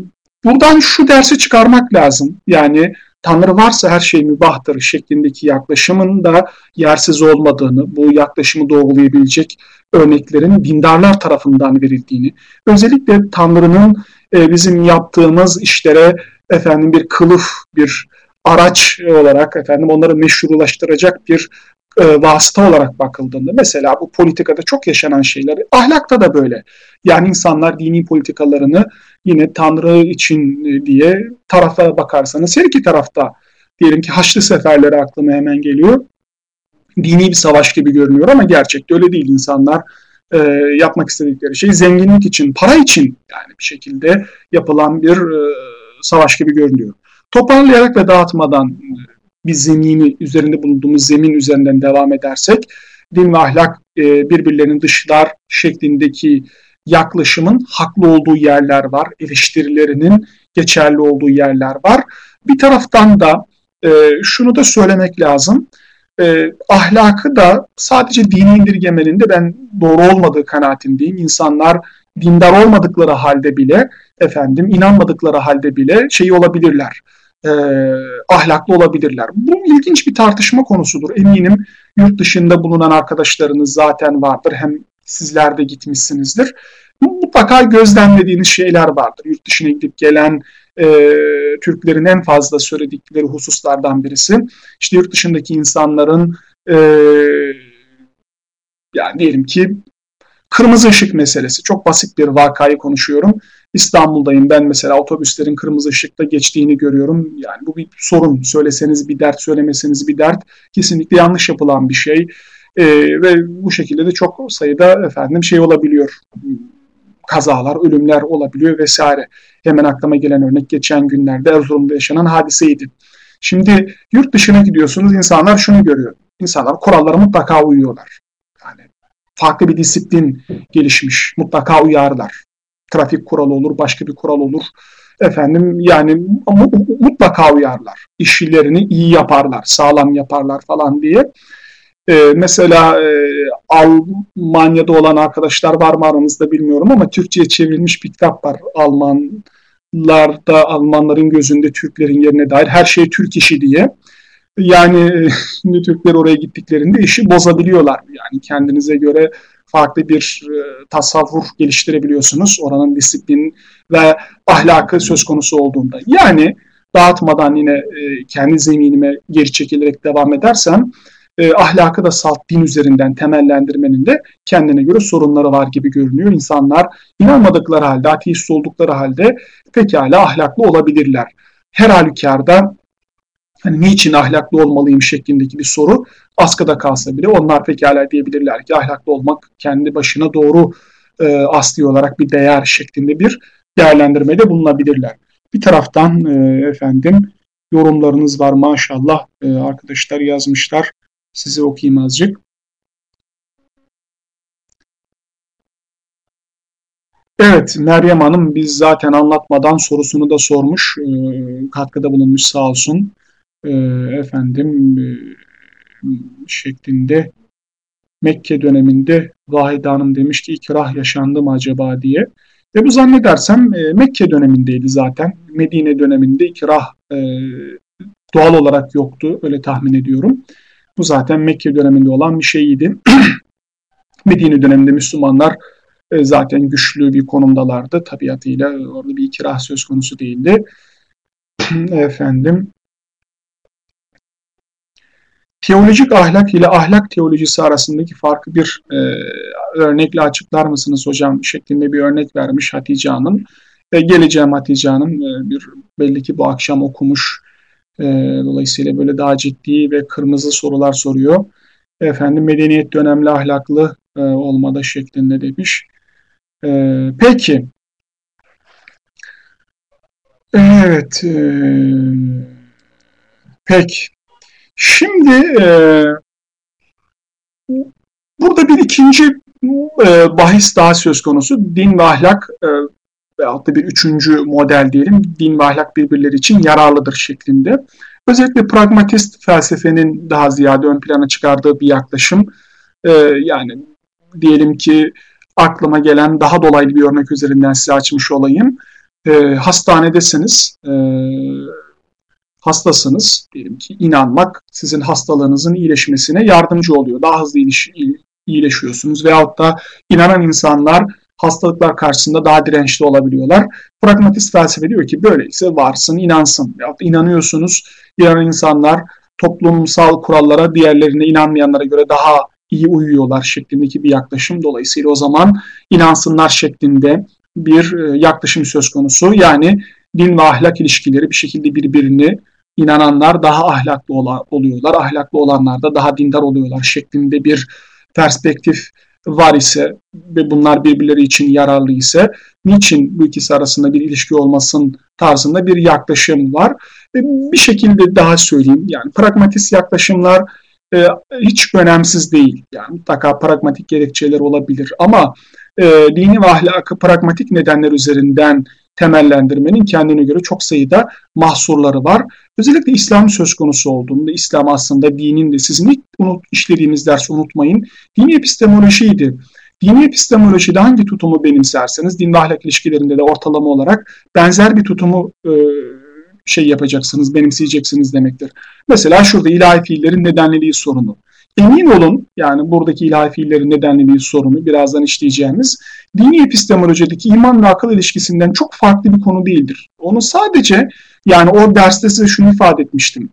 buradan şu dersi çıkarmak lazım. Yani Tanrı varsa her şey mübahtır şeklindeki yaklaşımın da yersiz olmadığını, bu yaklaşımı doğrulayabilecek örneklerin dindarlar tarafından verildiğini, özellikle Tanrı'nın e, bizim yaptığımız işlere efendim bir kılıf, bir araç olarak efendim onları meşrulaştıracak bir e, vasıta olarak bakıldığında mesela bu politikada çok yaşanan şeyler ahlakta da böyle. Yani insanlar dini politikalarını yine Tanrı için e, diye tarafa bakarsanız her iki tarafta diyelim ki Haçlı seferleri aklıma hemen geliyor. Dini bir savaş gibi görünüyor ama gerçekte öyle değil. insanlar e, yapmak istedikleri şey zenginlik için, para için yani bir şekilde yapılan bir e, savaş gibi görünüyor. Toparlayarak ve dağıtmadan bir zemini üzerinde bulunduğumuz zemin üzerinden devam edersek din ve ahlak e, birbirlerinin dışlar şeklindeki yaklaşımın haklı olduğu yerler var, eleştirilerinin geçerli olduğu yerler var. Bir taraftan da e, şunu da söylemek lazım. E, ahlakı da sadece dini indirgemenin de ben doğru olmadığı kanaatindeyim. İnsanlar dindar olmadıkları halde bile efendim inanmadıkları halde bile şeyi olabilirler e, ahlaklı olabilirler. Bu ilginç bir tartışma konusudur. Eminim yurt dışında bulunan arkadaşlarınız zaten vardır. Hem sizler de gitmişsinizdir. Mutlaka gözlemlediğiniz şeyler vardır. Yurt dışına gidip gelen e, Türklerin en fazla söyledikleri hususlardan birisi. İşte yurt dışındaki insanların e, yani diyelim ki kırmızı ışık meselesi. Çok basit bir vakayı konuşuyorum. İstanbul'dayım ben mesela otobüslerin kırmızı ışıkta geçtiğini görüyorum. Yani bu bir sorun. Söyleseniz bir dert, söylemeseniz bir dert. Kesinlikle yanlış yapılan bir şey. Ee, ve bu şekilde de çok sayıda efendim şey olabiliyor. Kazalar, ölümler olabiliyor vesaire. Hemen aklıma gelen örnek geçen günlerde Erzurum'da yaşanan hadiseydi. Şimdi yurt dışına gidiyorsunuz insanlar şunu görüyor. İnsanlar kurallara mutlaka uyuyorlar. Yani farklı bir disiplin gelişmiş. Mutlaka uyarlar trafik kuralı olur, başka bir kural olur. Efendim yani mutlaka uyarlar. İşlerini iyi yaparlar, sağlam yaparlar falan diye. Ee, mesela e, Almanya'da olan arkadaşlar var mı aranızda bilmiyorum ama Türkçe'ye çevrilmiş bir kitap var. Almanlarda, Almanların gözünde Türklerin yerine dair her şey Türk işi diye. Yani şimdi Türkler oraya gittiklerinde işi bozabiliyorlar. Yani kendinize göre farklı bir e, tasavvur geliştirebiliyorsunuz. Oranın disiplin ve ahlakı söz konusu olduğunda. Yani dağıtmadan yine e, kendi zeminime geri çekilerek devam edersem e, ahlakı da salt din üzerinden temellendirmenin de kendine göre sorunları var gibi görünüyor. İnsanlar inanmadıkları halde, ateist oldukları halde pekala ahlaklı olabilirler. Her halükarda hani niçin ahlaklı olmalıyım şeklindeki bir soru askıda kalsa bile onlar pekala diyebilirler ki ahlaklı olmak kendi başına doğru e, asli olarak bir değer şeklinde bir değerlendirmede bulunabilirler. Bir taraftan e, efendim yorumlarınız var maşallah e, arkadaşlar yazmışlar. Size okuyayım azıcık. Evet, Meryem Hanım biz zaten anlatmadan sorusunu da sormuş, e, katkıda bulunmuş sağ olsun. E, efendim e, şeklinde Mekke döneminde Vahide Hanım demiş ki ikrah yaşandı mı acaba diye. Ve bu zannedersem e, Mekke dönemindeydi zaten. Medine döneminde ikrah e, doğal olarak yoktu. Öyle tahmin ediyorum. Bu zaten Mekke döneminde olan bir şeydi. Medine döneminde Müslümanlar e, zaten güçlü bir konumdalardı. Tabiatıyla orada bir ikrah söz konusu değildi. Efendim Teolojik ahlak ile ahlak teolojisi arasındaki farkı bir e, örnekle açıklar mısınız hocam şeklinde bir örnek vermiş Hatice Hanım. E, geleceğim Hatice Hanım e, bir belli ki bu akşam okumuş. E, dolayısıyla böyle daha ciddi ve kırmızı sorular soruyor. Efendim medeniyet dönemli ahlaklı e, olmada şeklinde demiş. E, peki. Evet. E, peki. Şimdi e, burada bir ikinci e, bahis daha söz konusu. Din ve ahlak e, veyahut da bir üçüncü model diyelim. Din ve ahlak birbirleri için yararlıdır şeklinde. Özellikle pragmatist felsefenin daha ziyade ön plana çıkardığı bir yaklaşım. E, yani diyelim ki aklıma gelen daha dolaylı bir örnek üzerinden size açmış olayım. E, hastanedesiniz, e, hastasınız. Diyelim ki inanmak sizin hastalığınızın iyileşmesine yardımcı oluyor. Daha hızlı iyileş, iyileşiyorsunuz. Veyahut da inanan insanlar hastalıklar karşısında daha dirençli olabiliyorlar. Pragmatist felsefe diyor ki böyleyse varsın, inansın. Veyahut inanıyorsunuz, inanan insanlar toplumsal kurallara diğerlerine inanmayanlara göre daha iyi uyuyorlar şeklindeki bir yaklaşım. Dolayısıyla o zaman inansınlar şeklinde bir e, yaklaşım söz konusu. Yani din ve ahlak ilişkileri bir şekilde birbirini inananlar daha ahlaklı oluyorlar, ahlaklı olanlar da daha dindar oluyorlar şeklinde bir perspektif var ise ve bunlar birbirleri için yararlı ise niçin bu ikisi arasında bir ilişki olmasın tarzında bir yaklaşım var. Bir şekilde daha söyleyeyim yani pragmatist yaklaşımlar e, hiç önemsiz değil. Yani mutlaka pragmatik gerekçeler olabilir ama e, dini ve ahlakı pragmatik nedenler üzerinden temellendirmenin kendine göre çok sayıda mahsurları var. Özellikle İslam söz konusu olduğunda İslam aslında dinin de sizin ilk unut, işlediğiniz dersi unutmayın. Dini epistemolojiydi. Dini epistemolojide hangi tutumu benimserseniz din ve ahlak ilişkilerinde de ortalama olarak benzer bir tutumu e, şey yapacaksınız, benimseyeceksiniz demektir. Mesela şurada ilahi fiillerin nedenliliği sorunu. Emin olun yani buradaki ilahi fiillerin nedenliliği sorunu birazdan işleyeceğimiz dini epistemolojideki iman ve akıl ilişkisinden çok farklı bir konu değildir. Onu sadece yani o derste size şunu ifade etmiştim.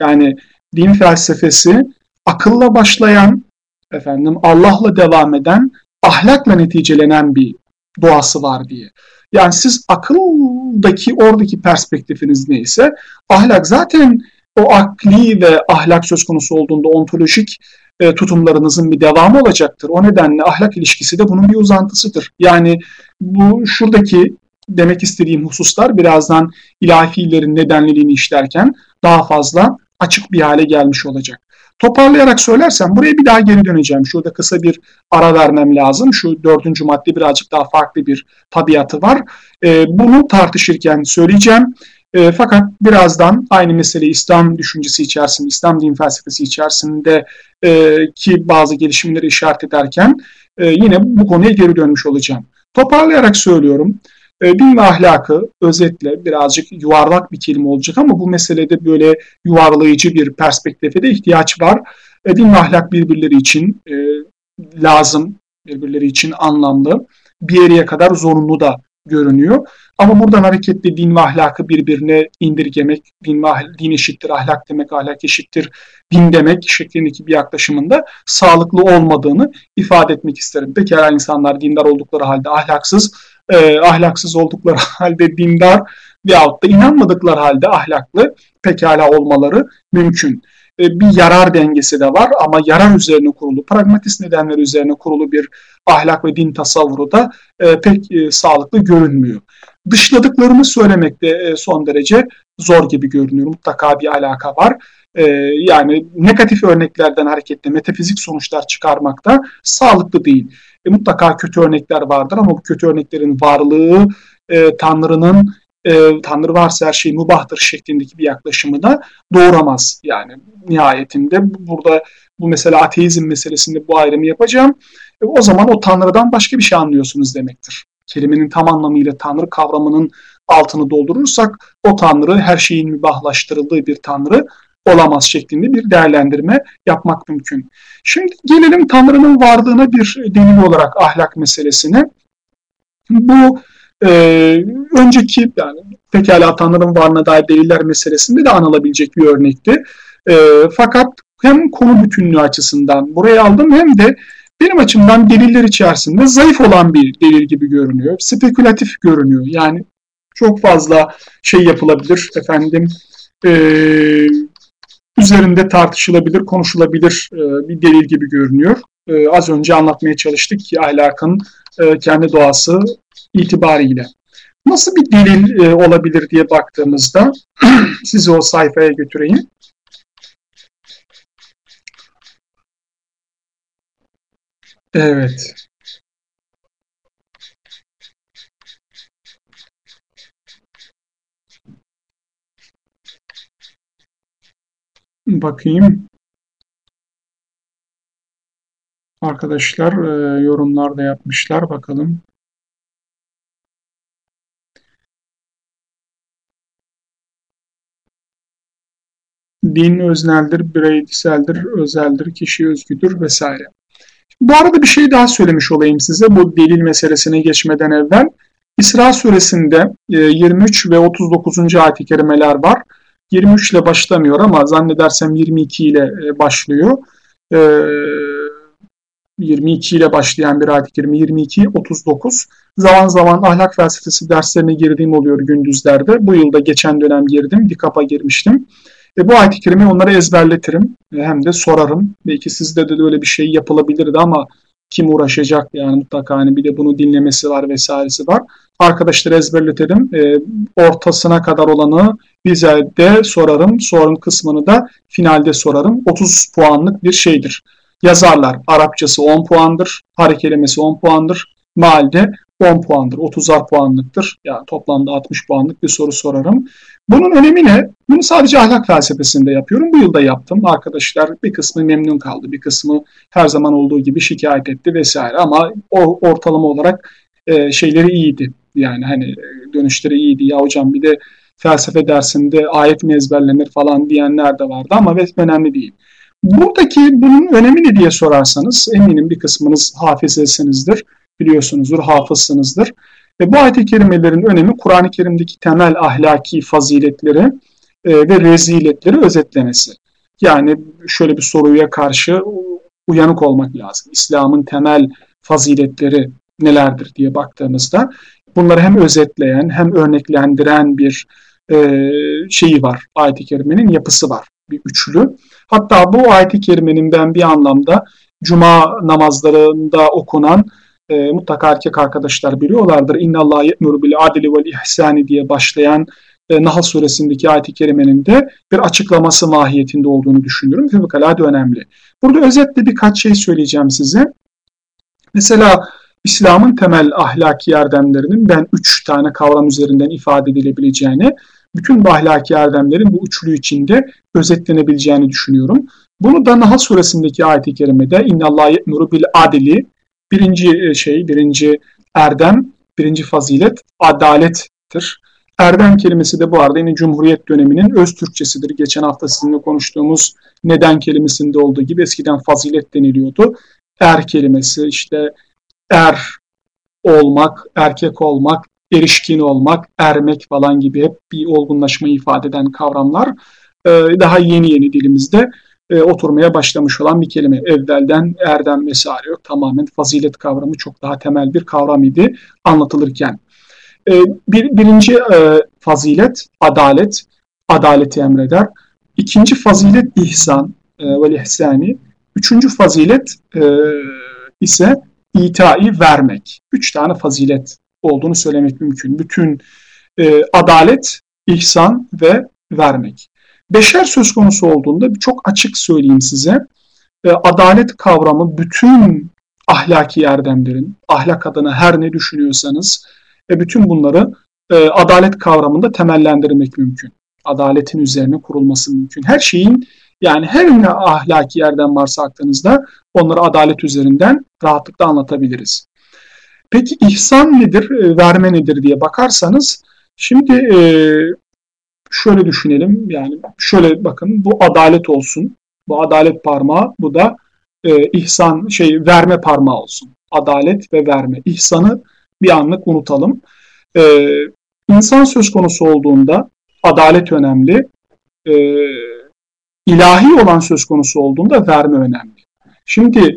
Yani din felsefesi akılla başlayan, efendim Allah'la devam eden, ahlakla neticelenen bir doğası var diye. Yani siz akıldaki oradaki perspektifiniz neyse ahlak zaten o akli ve ahlak söz konusu olduğunda ontolojik e, tutumlarınızın bir devamı olacaktır. O nedenle ahlak ilişkisi de bunun bir uzantısıdır. Yani bu şuradaki demek istediğim hususlar birazdan ilahi fiillerin nedenliliğini işlerken daha fazla açık bir hale gelmiş olacak. Toparlayarak söylersem buraya bir daha geri döneceğim. Şurada kısa bir ara vermem lazım. Şu dördüncü madde birazcık daha farklı bir tabiatı var. E, bunu tartışırken söyleyeceğim. E, fakat birazdan aynı mesele İslam düşüncesi içerisinde, İslam din felsefesi içerisinde e, ki bazı gelişimleri işaret ederken e, yine bu konuya geri dönmüş olacağım. Toparlayarak söylüyorum. E, din ve ahlakı özetle birazcık yuvarlak bir kelime olacak ama bu meselede böyle yuvarlayıcı bir perspektife de ihtiyaç var. E, din ve ahlak birbirleri için e, lazım, birbirleri için anlamlı, bir yere kadar zorunlu da görünüyor. Ama buradan hareketle din ve ahlakı birbirine indirgemek, din, ve ahlak, din eşittir ahlak demek, ahlak eşittir din demek şeklindeki bir yaklaşımında sağlıklı olmadığını ifade etmek isterim. Pekala insanlar dindar oldukları halde ahlaksız, e, ahlaksız oldukları halde dindar veyahut da inanmadıkları halde ahlaklı pekala olmaları mümkün. E, bir yarar dengesi de var ama yarar üzerine kurulu, pragmatist nedenler üzerine kurulu bir ahlak ve din tasavvuru da e, pek e, sağlıklı görünmüyor. Dışladıklarımı söylemek de son derece zor gibi görünüyor. Mutlaka bir alaka var. Yani negatif örneklerden hareketle metafizik sonuçlar çıkarmak da sağlıklı değil. E, mutlaka kötü örnekler vardır ama bu kötü örneklerin varlığı e, Tanrı'nın e, Tanrı varsa her şey mubahtır şeklindeki bir yaklaşımı da doğuramaz. Yani nihayetinde burada bu mesela ateizm meselesinde bu ayrımı yapacağım. E, o zaman o Tanrı'dan başka bir şey anlıyorsunuz demektir. Kelimenin tam anlamıyla Tanrı kavramının altını doldurursak o Tanrı her şeyin mübahlaştırıldığı bir Tanrı olamaz şeklinde bir değerlendirme yapmak mümkün. Şimdi gelelim Tanrı'nın varlığına bir delil olarak ahlak meselesine. Bu e, önceki yani pekala Tanrı'nın varlığına dair deliller meselesinde de anılabilecek bir örnekti. E, fakat hem konu bütünlüğü açısından buraya aldım hem de benim açımdan deliller içerisinde zayıf olan bir delil gibi görünüyor. Spekülatif görünüyor. Yani çok fazla şey yapılabilir efendim. E, üzerinde tartışılabilir, konuşulabilir e, bir delil gibi görünüyor. E, az önce anlatmaya çalıştık ki ahlakın e, kendi doğası itibariyle. Nasıl bir delil e, olabilir diye baktığımızda sizi o sayfaya götüreyim. Evet. Bakayım. Arkadaşlar e, yorumlar da yapmışlar. Bakalım. Din özneldir, bireyseldir, özeldir, kişi özgüdür vesaire. Bu arada bir şey daha söylemiş olayım size bu delil meselesine geçmeden evvel. İsra suresinde 23 e, ve 39. ayet-i kerimeler var. 23 ile başlamıyor ama zannedersem 22 ile e, başlıyor. 22 e, ile başlayan bir ayet-i kerime 22, 39. Zaman zaman ahlak felsefesi derslerine girdiğim oluyor gündüzlerde. Bu yılda geçen dönem girdim, dikapa girmiştim. E, bu ayet-i kerimeyi onlara ezberletirim. E, hem de sorarım. Belki sizde de öyle bir şey yapılabilirdi ama kim uğraşacak yani mutlaka hani bir de bunu dinlemesi var vesairesi var. Arkadaşlar ezberletelim. E, ortasına kadar olanı bize de sorarım. Sorun kısmını da finalde sorarım. 30 puanlık bir şeydir. Yazarlar Arapçası 10 puandır. Hare kelimesi 10 puandır. Mealde 10 puandır, 30'ar puanlıktır. Yani toplamda 60 puanlık bir soru sorarım. Bunun önemi ne? Bunu sadece ahlak felsefesinde yapıyorum. Bu yılda yaptım. Arkadaşlar bir kısmı memnun kaldı, bir kısmı her zaman olduğu gibi şikayet etti vesaire. Ama o ortalama olarak e, şeyleri iyiydi. Yani hani dönüşleri iyiydi. Ya hocam bir de felsefe dersinde ayet mi ezberlenir falan diyenler de vardı ama önemli değil. Buradaki bunun önemi ne diye sorarsanız eminim bir kısmınız hafizlesinizdir biliyorsunuzdur, hafızsınızdır. Ve bu ayet-i kerimelerin önemi Kur'an-ı Kerim'deki temel ahlaki faziletleri e, ve reziletleri özetlemesi. Yani şöyle bir soruya karşı uyanık olmak lazım. İslam'ın temel faziletleri nelerdir diye baktığımızda bunları hem özetleyen hem örneklendiren bir e, şeyi var. Ayet-i Kerime'nin yapısı var. Bir üçlü. Hatta bu ayet-i kerimenin ben bir anlamda cuma namazlarında okunan e, mutlaka erkek arkadaşlar biliyorlardır. İnna Allah ye'muru bil adli vel ihsani diye başlayan e, Nahl suresindeki ayet-i kerimenin de bir açıklaması mahiyetinde olduğunu düşünüyorum. Fevkalade önemli. Burada özetle birkaç şey söyleyeceğim size. Mesela İslam'ın temel ahlaki erdemlerinin ben üç tane kavram üzerinden ifade edilebileceğini, bütün bu ahlaki erdemlerin bu üçlü içinde özetlenebileceğini düşünüyorum. Bunu da Nahl suresindeki ayet-i kerimede İnna Allah ye'muru bil adli Birinci e, şey, birinci erdem, birinci fazilet adalettir. Erdem kelimesi de bu arada yine Cumhuriyet döneminin öz Türkçesidir. Geçen hafta sizinle konuştuğumuz neden kelimesinde olduğu gibi eskiden fazilet deniliyordu. Er kelimesi işte er olmak, erkek olmak, erişkin olmak, ermek falan gibi hep bir olgunlaşmayı ifade eden kavramlar e, daha yeni yeni dilimizde e, oturmaya başlamış olan bir kelime. Evvelden erdem vesaire yok. Tamamen fazilet kavramı çok daha temel bir kavram idi anlatılırken. E, bir, birinci e, fazilet adalet, adaleti emreder. İkinci fazilet ihsan e, ve ihsani. Üçüncü fazilet e, ise itai vermek. Üç tane fazilet olduğunu söylemek mümkün. Bütün e, adalet, ihsan ve vermek. Beşer söz konusu olduğunda çok açık söyleyeyim size. E, adalet kavramı bütün ahlaki erdemlerin, ahlak adına her ne düşünüyorsanız ve bütün bunları e, adalet kavramında temellendirmek mümkün. Adaletin üzerine kurulması mümkün. Her şeyin yani her ne ahlaki yerden varsa aklınızda onları adalet üzerinden rahatlıkla anlatabiliriz. Peki ihsan nedir, e, verme nedir diye bakarsanız şimdi e, şöyle düşünelim yani şöyle bakın bu adalet olsun. Bu adalet parmağı bu da e, ihsan şey verme parmağı olsun. Adalet ve verme. İhsanı bir anlık unutalım. E, insan söz konusu olduğunda adalet önemli. E, ilahi olan söz konusu olduğunda verme önemli. Şimdi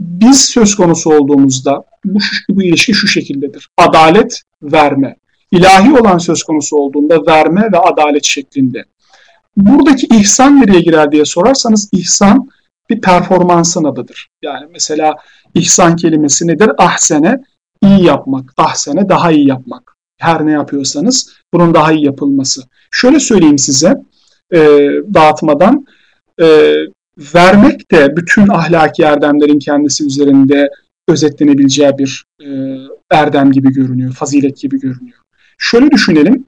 biz söz konusu olduğumuzda bu, bu ilişki şu şekildedir. Adalet, verme ilahi olan söz konusu olduğunda verme ve adalet şeklinde. Buradaki ihsan nereye girer diye sorarsanız ihsan bir performansın adıdır. Yani mesela ihsan kelimesi nedir? Ahsene, iyi yapmak. Ahsene, daha iyi yapmak. Her ne yapıyorsanız bunun daha iyi yapılması. Şöyle söyleyeyim size e, dağıtmadan. E, vermek de bütün ahlaki erdemlerin kendisi üzerinde özetlenebileceği bir e, erdem gibi görünüyor, fazilet gibi görünüyor. Şöyle düşünelim,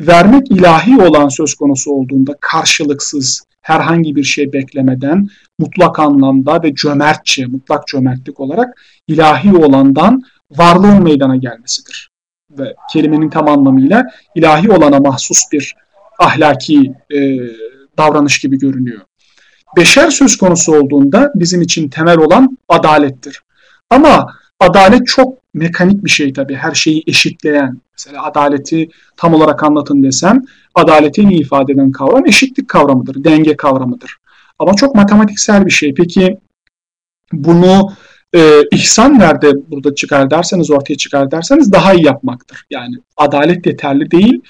vermek ilahi olan söz konusu olduğunda karşılıksız, herhangi bir şey beklemeden mutlak anlamda ve cömertçe, mutlak cömertlik olarak ilahi olandan varlığın meydana gelmesidir. Ve kelimenin tam anlamıyla ilahi olana mahsus bir ahlaki e, davranış gibi görünüyor. Beşer söz konusu olduğunda bizim için temel olan adalettir. Ama adalet çok mekanik bir şey tabii. Her şeyi eşitleyen. Mesela adaleti tam olarak anlatın desem adaleti iyi ifade eden kavram eşitlik kavramıdır, denge kavramıdır. Ama çok matematiksel bir şey. Peki bunu e, ihsan nerede burada çıkar derseniz, ortaya çıkar derseniz daha iyi yapmaktır. Yani adalet yeterli değil,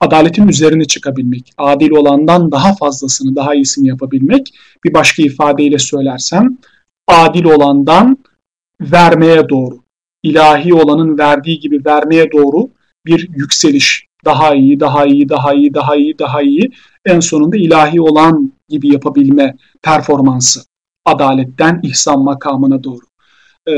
adaletin üzerine çıkabilmek, adil olandan daha fazlasını, daha iyisini yapabilmek. Bir başka ifadeyle söylersem, adil olandan vermeye doğru, ilahi olanın verdiği gibi vermeye doğru bir yükseliş. Daha iyi, daha iyi, daha iyi, daha iyi, daha iyi. En sonunda ilahi olan gibi yapabilme performansı. Adaletten ihsan makamına doğru. Ee,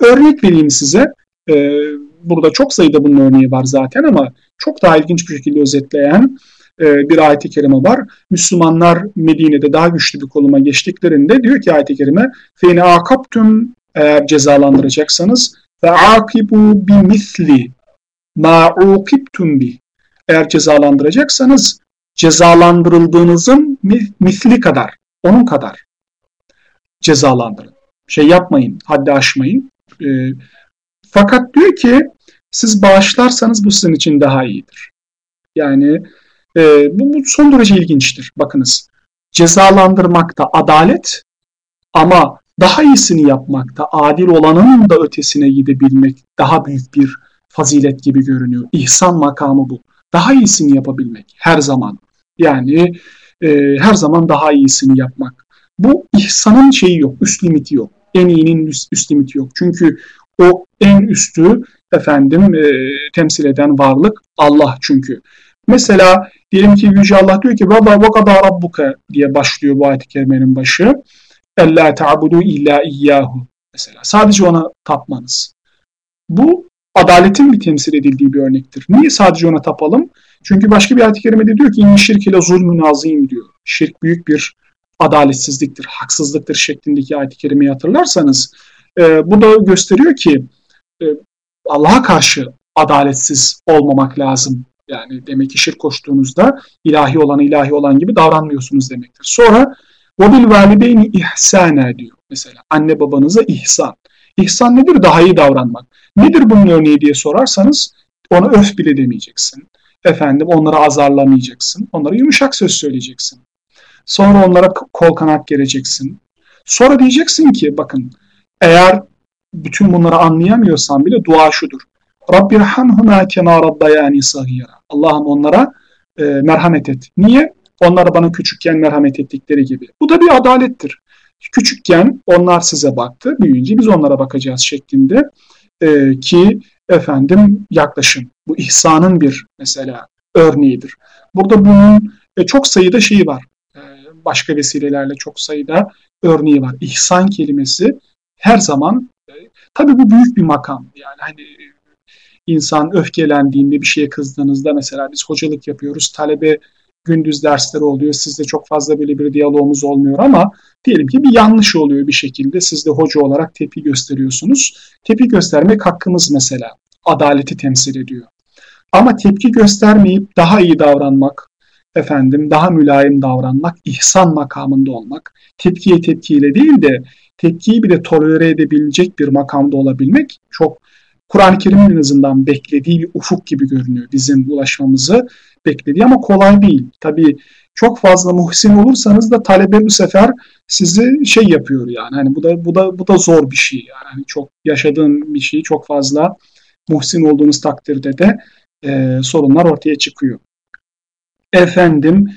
örnek vereyim size. Ee, burada çok sayıda bunun örneği var zaten ama çok daha ilginç bir şekilde özetleyen e, bir ayet-i kerime var. Müslümanlar Medine'de daha güçlü bir konuma geçtiklerinde diyor ki ayet-i kerime فَاِنَ عَقَبْتُمْ eğer cezalandıracaksanız bi misli ma uqibtum bi. Eğer cezalandıracaksanız cezalandırıldığınızın misli kadar, onun kadar cezalandırın. Şey yapmayın, haddi aşmayın. E, fakat diyor ki siz bağışlarsanız bu sizin için daha iyidir. Yani e, bu, bu son derece ilginçtir. Bakınız cezalandırmakta adalet ama daha iyisini yapmakta, adil olanın da ötesine gidebilmek daha büyük bir fazilet gibi görünüyor. İhsan makamı bu. Daha iyisini yapabilmek her zaman. Yani e, her zaman daha iyisini yapmak. Bu ihsanın şeyi yok, üst limiti yok. En iyinin üst, üst limiti yok. Çünkü o en üstü efendim e, temsil eden varlık Allah çünkü. Mesela diyelim ki Yüce Allah diyor ki Vada vakada rabbuka diye başlıyor bu ayet-i kerimenin başı. Ella ta'budu illa iyyahu. Mesela sadece ona tapmanız. Bu adaletin bir temsil edildiği bir örnektir. Niye sadece ona tapalım? Çünkü başka bir ayet-i kerimede diyor ki şirk ile zulmün azim diyor. Şirk büyük bir adaletsizliktir, haksızlıktır şeklindeki ayet-i kerimeyi hatırlarsanız e, bu da gösteriyor ki e, Allah'a karşı adaletsiz olmamak lazım. Yani demek ki şirk koştuğunuzda ilahi olan ilahi olan gibi davranmıyorsunuz demektir. Sonra ve bil valideyni ihsana diyor. Mesela anne babanıza ihsan. İhsan nedir? Daha iyi davranmak. Nedir bunun örneği diye sorarsanız ona öf bile demeyeceksin. Efendim onları azarlamayacaksın. Onlara yumuşak söz söyleyeceksin. Sonra onlara kol kanat gereceksin. Sonra diyeceksin ki bakın eğer bütün bunları anlayamıyorsan bile dua şudur. Rabbirhamhuma kema rabbayani sagira. Allah'ım onlara e, merhamet et. Niye? Onlar bana küçükken merhamet ettikleri gibi. Bu da bir adalettir. Küçükken onlar size baktı, büyüyünce biz onlara bakacağız şeklinde e, ki efendim yaklaşın. Bu ihsanın bir mesela örneğidir. Burada bunun e, çok sayıda şeyi var. E, başka vesilelerle çok sayıda örneği var. İhsan kelimesi her zaman e, tabii bu büyük bir makam. Yani hani insan öfkelendiğinde bir şeye kızdığınızda mesela biz hocalık yapıyoruz. Talebe gündüz dersleri oluyor. Sizde çok fazla böyle bir diyalogumuz olmuyor ama diyelim ki bir yanlış oluyor bir şekilde. Siz de hoca olarak tepki gösteriyorsunuz. Tepki göstermek hakkımız mesela. Adaleti temsil ediyor. Ama tepki göstermeyip daha iyi davranmak, efendim daha mülayim davranmak, ihsan makamında olmak, tepkiye tepkiyle değil de tepkiyi bile tolere edebilecek bir makamda olabilmek çok Kur'an-ı Kerim'in en azından beklediği bir ufuk gibi görünüyor bizim ulaşmamızı beklediği ama kolay değil. Tabii çok fazla muhsin olursanız da talebe bu sefer sizi şey yapıyor yani. Hani bu da bu da bu da zor bir şey yani. Hani çok yaşadığın bir şeyi çok fazla muhsin olduğunuz takdirde de e, sorunlar ortaya çıkıyor. Efendim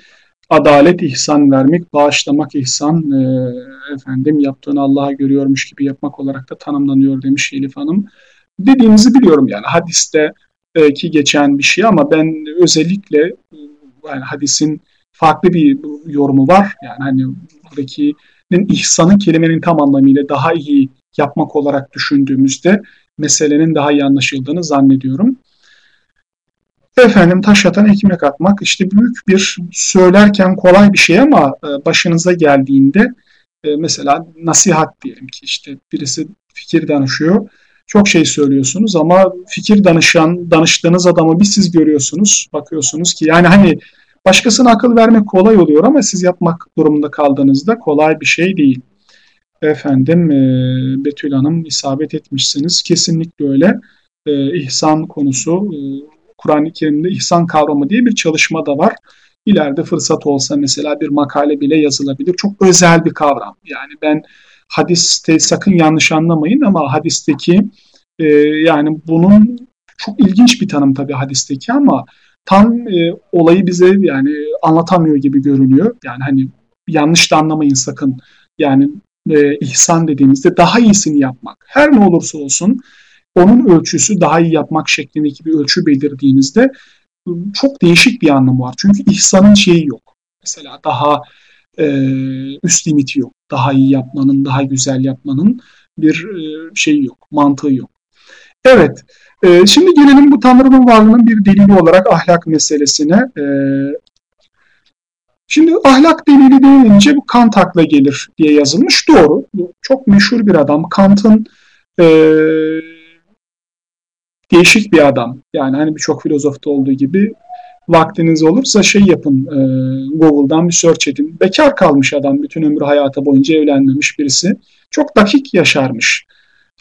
adalet ihsan vermek, bağışlamak ihsan e, efendim yaptığını Allah'a görüyormuş gibi yapmak olarak da tanımlanıyor demiş Elif Hanım. Dediğinizi biliyorum yani hadiste ki geçen bir şey ama ben özellikle yani hadisin farklı bir yorumu var. Yani hani buradaki ihsanı kelimenin tam anlamıyla daha iyi yapmak olarak düşündüğümüzde meselenin daha iyi anlaşıldığını zannediyorum. Efendim taş atan ekmek atmak işte büyük bir söylerken kolay bir şey ama e, başınıza geldiğinde e, mesela nasihat diyelim ki işte birisi fikir danışıyor. Çok şey söylüyorsunuz ama fikir danışan, danıştığınız adamı bir siz görüyorsunuz. Bakıyorsunuz ki yani hani başkasına akıl vermek kolay oluyor ama siz yapmak durumunda kaldığınızda kolay bir şey değil. Efendim e, Betül Hanım isabet etmişsiniz. Kesinlikle öyle. E, ihsan konusu e, Kur'an-ı Kerim'de ihsan kavramı diye bir çalışma da var. İleride fırsat olsa mesela bir makale bile yazılabilir. Çok özel bir kavram. Yani ben hadiste sakın yanlış anlamayın ama hadisteki e, yani bunun çok ilginç bir tanım tabii hadisteki ama tam e, olayı bize yani anlatamıyor gibi görünüyor. Yani hani yanlış da anlamayın sakın. Yani e, ihsan dediğimizde daha iyisini yapmak. Her ne olursa olsun onun ölçüsü daha iyi yapmak şeklindeki bir ölçü belirdiğinizde çok değişik bir anlamı var. Çünkü ihsanın şeyi yok. Mesela daha e, üst limiti yok. Daha iyi yapmanın, daha güzel yapmanın bir e, şeyi yok, mantığı yok. Evet, e, şimdi gelelim bu Tanrı'nın varlığının bir delili olarak ahlak meselesine. E, şimdi ahlak delili denilince bu Kant akla gelir diye yazılmış. Doğru, çok meşhur bir adam. Kant'ın e, değişik bir adam. Yani hani birçok filozofta olduğu gibi vaktiniz olursa şey yapın e, Google'dan bir search edin. Bekar kalmış adam bütün ömrü hayata boyunca evlenmemiş birisi. Çok dakik yaşarmış.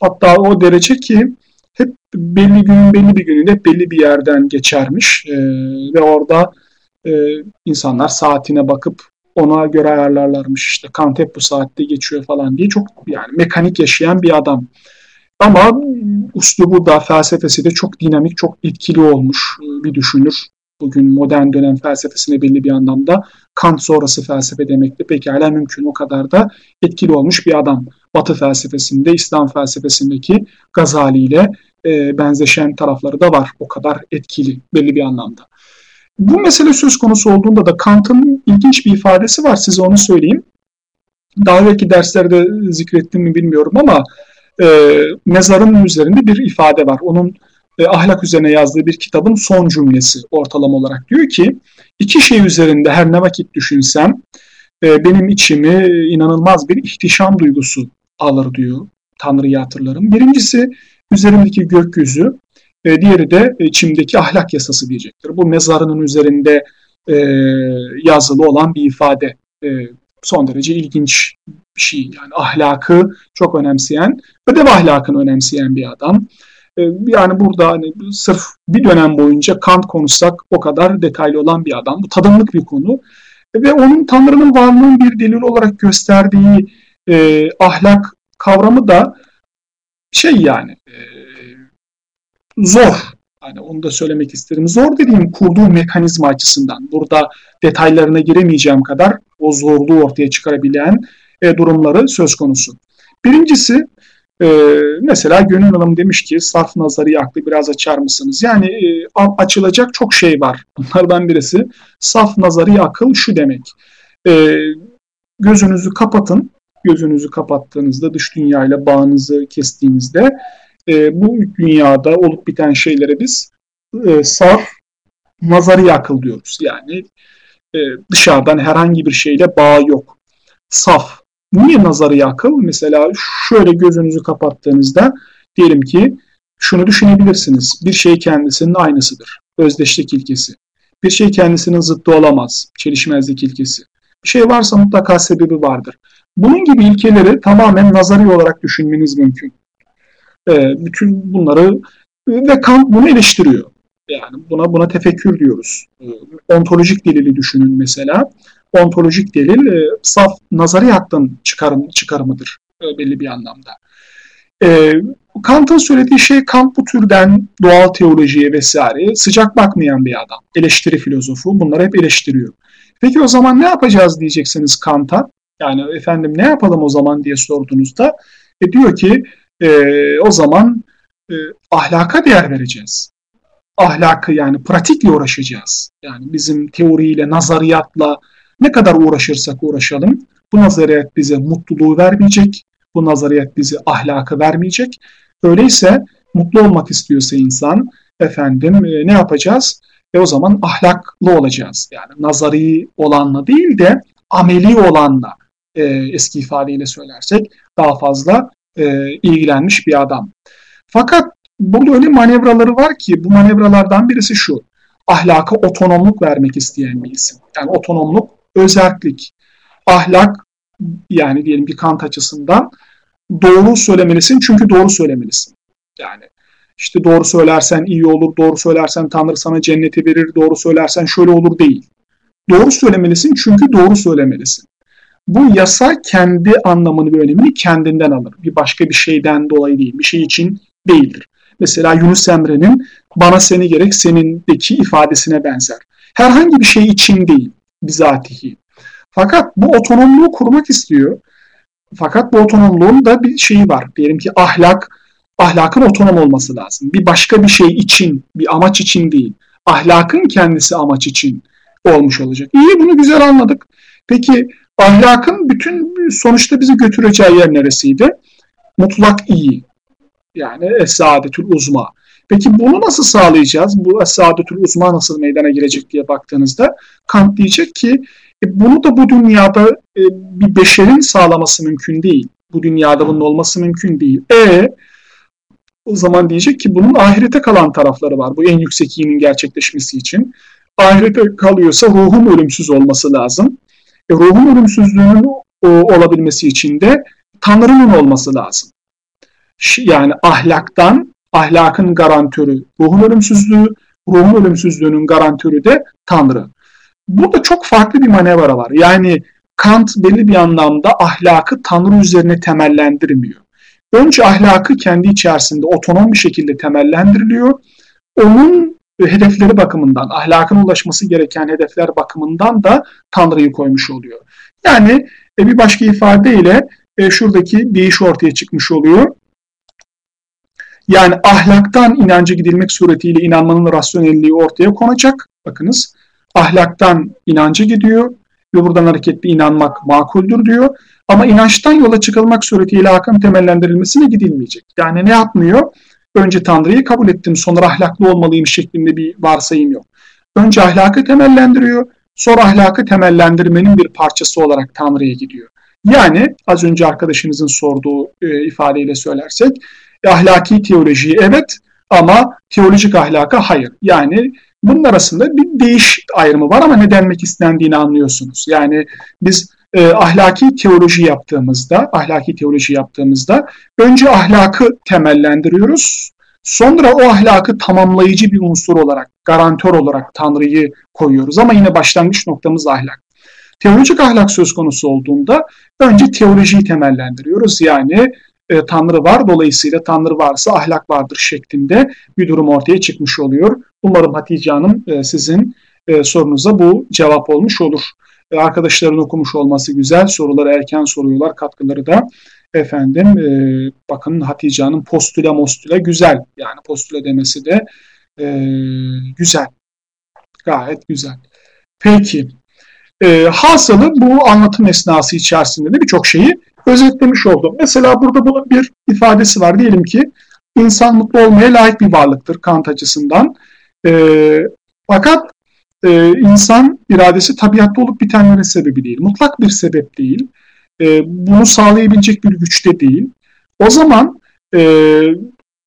Hatta o derece ki hep belli günün belli bir gününde belli bir yerden geçermiş e, ve orada e, insanlar saatine bakıp ona göre ayarlarlarmış işte Kant hep bu saatte geçiyor falan diye çok yani mekanik yaşayan bir adam. Ama uslubu da felsefesi de çok dinamik, çok etkili olmuş bir düşünür. Bugün modern dönem felsefesine belli bir anlamda Kant sonrası felsefe demek de pekala mümkün. O kadar da etkili olmuş bir adam. Batı felsefesinde, İslam felsefesindeki Gazali ile e, benzeşen tarafları da var. O kadar etkili belli bir anlamda. Bu mesele söz konusu olduğunda da Kant'ın ilginç bir ifadesi var. Size onu söyleyeyim. Daha önceki derslerde zikrettim mi bilmiyorum ama e, mezarın üzerinde bir ifade var. Onun e, ahlak üzerine yazdığı bir kitabın son cümlesi ortalama olarak diyor ki iki şey üzerinde her ne vakit düşünsem e, benim içimi inanılmaz bir ihtişam duygusu alır diyor. Tanrı'yı hatırlarım. Birincisi üzerimdeki gökyüzü, e, diğeri de içimdeki ahlak yasası diyecektir. Bu mezarının üzerinde e, yazılı olan bir ifade. E, son derece ilginç bir şey. Yani ahlakı çok önemseyen, ödev ahlakını önemseyen bir adam. E, yani burada hani sırf bir dönem boyunca Kant konuşsak o kadar detaylı olan bir adam. Bu tadımlık bir konu. Ve onun Tanrı'nın varlığının bir delil olarak gösterdiği e, ahlak kavramı da şey yani e, zor. Hani onu da söylemek isterim. Zor dediğim kurduğu mekanizma açısından. Burada detaylarına giremeyeceğim kadar o zorluğu ortaya çıkarabilen e, durumları söz konusu. Birincisi e, mesela Gönül Hanım demiş ki sarf nazarı aklı biraz açar mısınız? Yani e, açılacak çok şey var. Bunlardan birisi saf nazarı akıl şu demek. E, gözünüzü kapatın. Gözünüzü kapattığınızda dış dünyayla bağınızı kestiğinizde e, bu dünyada olup biten şeylere biz e, saf nazarı akıl diyoruz. Yani e, dışarıdan herhangi bir şeyle bağ yok. Saf. Niye nazarı akıl? Mesela şöyle gözünüzü kapattığınızda diyelim ki şunu düşünebilirsiniz. Bir şey kendisinin aynısıdır. Özdeşlik ilkesi. Bir şey kendisinin zıttı olamaz. Çelişmezlik ilkesi. Bir şey varsa mutlaka sebebi vardır. Bunun gibi ilkeleri tamamen nazari olarak düşünmeniz mümkün. E, bütün bunları ve Kant bunu eleştiriyor. Yani buna buna tefekkür diyoruz. E, ontolojik delili düşünün mesela. Ontolojik delil e, saf nazari hakkın çıkarım, çıkarımıdır e, belli bir anlamda. E, Kant'ın söylediği şey Kant bu türden doğal teolojiye vesaire sıcak bakmayan bir adam. Eleştiri filozofu bunları hep eleştiriyor. Peki o zaman ne yapacağız diyeceksiniz Kant'a. Yani efendim ne yapalım o zaman diye sorduğunuzda e, diyor ki e, o zaman e, ahlaka değer vereceğiz. Ahlakı yani pratikle uğraşacağız. Yani bizim teoriyle, nazariyatla ne kadar uğraşırsak uğraşalım bu nazariyat bize mutluluğu vermeyecek. Bu nazariyat bize ahlakı vermeyecek. Öyleyse mutlu olmak istiyorsa insan efendim e, ne yapacağız? E o zaman ahlaklı olacağız. Yani nazari olanla değil de ameli olanla e, eski ifadeyle söylersek daha fazla e, ilgilenmiş bir adam. Fakat burada öyle manevraları var ki bu manevralardan birisi şu. Ahlaka otonomluk vermek isteyen bir isim. Yani otonomluk, özellik, ahlak yani diyelim bir Kant açısından doğru söylemelisin çünkü doğru söylemelisin. Yani işte doğru söylersen iyi olur, doğru söylersen Tanrı sana cenneti verir, doğru söylersen şöyle olur değil. Doğru söylemelisin çünkü doğru söylemelisin. Bu yasa kendi anlamını ve önemini kendinden alır. Bir başka bir şeyden dolayı değil, bir şey için değildir. Mesela Yunus Emre'nin bana seni gerek senindeki ifadesine benzer. Herhangi bir şey için değil, bizatihi. Fakat bu otonomluğu kurmak istiyor. Fakat bu otonomluğun da bir şeyi var. Diyelim ki ahlak, ahlakın otonom olması lazım. Bir başka bir şey için, bir amaç için değil. Ahlakın kendisi amaç için olmuş olacak. İyi bunu güzel anladık. Peki ahlakın bütün sonuçta bizi götüreceği yer neresiydi? Mutlak iyi. Yani es-saadetül uzma. Peki bunu nasıl sağlayacağız? Bu es-saadetül uzma nasıl meydana girecek diye baktığınızda Kant diyecek ki e, bunu da bu dünyada e, bir beşerin sağlaması mümkün değil. Bu dünyada bunun olması mümkün değil. E o zaman diyecek ki bunun ahirete kalan tarafları var. Bu en yüksek iyinin gerçekleşmesi için. Ahirete kalıyorsa ruhun ölümsüz olması lazım. E, ruhun ölümsüzlüğünün o, olabilmesi için de Tanrı'nın olması lazım. Yani ahlaktan, ahlakın garantörü ruhun ölümsüzlüğü, ruhun ölümsüzlüğünün garantörü de Tanrı. Burada çok farklı bir manevra var. Yani Kant belli bir anlamda ahlakı Tanrı üzerine temellendirmiyor. Önce ahlakı kendi içerisinde otonom bir şekilde temellendiriliyor. Onun hedefleri bakımından, ahlakın ulaşması gereken hedefler bakımından da Tanrı'yı koymuş oluyor. Yani e, bir başka ifadeyle e, şuradaki değiş ortaya çıkmış oluyor. Yani ahlaktan inanca gidilmek suretiyle inanmanın rasyonelliği ortaya konacak. Bakınız ahlaktan inanca gidiyor ve buradan hareketli inanmak makuldür diyor. Ama inançtan yola çıkılmak suretiyle hakkın temellendirilmesine gidilmeyecek. Yani ne yapmıyor? Önce Tanrı'yı kabul ettim sonra ahlaklı olmalıyım şeklinde bir varsayım yok. Önce ahlakı temellendiriyor sonra ahlakı temellendirmenin bir parçası olarak Tanrı'ya gidiyor. Yani az önce arkadaşınızın sorduğu e, ifadeyle söylersek ahlaki teolojiyi evet ama teolojik ahlaka hayır. Yani bunun arasında bir değiş ayrımı var ama ne denmek istendiğini anlıyorsunuz. Yani biz e, ahlaki teoloji yaptığımızda, ahlaki teoloji yaptığımızda önce ahlakı temellendiriyoruz. Sonra o ahlakı tamamlayıcı bir unsur olarak, garantör olarak Tanrı'yı koyuyoruz. Ama yine başlangıç noktamız ahlak. Teolojik ahlak söz konusu olduğunda önce teolojiyi temellendiriyoruz. Yani e, Tanrı var dolayısıyla Tanrı varsa ahlak vardır şeklinde bir durum ortaya çıkmış oluyor. Umarım Hatice Hanım e, sizin e, sorunuza bu cevap olmuş olur. E, arkadaşların okumuş olması güzel. Soruları erken soruyorlar. Katkıları da efendim e, bakın Hatice Hanım postüle mostüle güzel. Yani postüle demesi de e, güzel. Gayet güzel. Peki. E, hasılı bu anlatım esnası içerisinde de birçok şeyi özetlemiş oldum. Mesela burada bunun bir ifadesi var. Diyelim ki insan mutlu olmaya layık bir varlıktır Kant açısından. E, fakat e, insan iradesi tabiatta olup bitenlerin sebebi değil. Mutlak bir sebep değil. E, bunu sağlayabilecek bir güçte değil. O zaman e,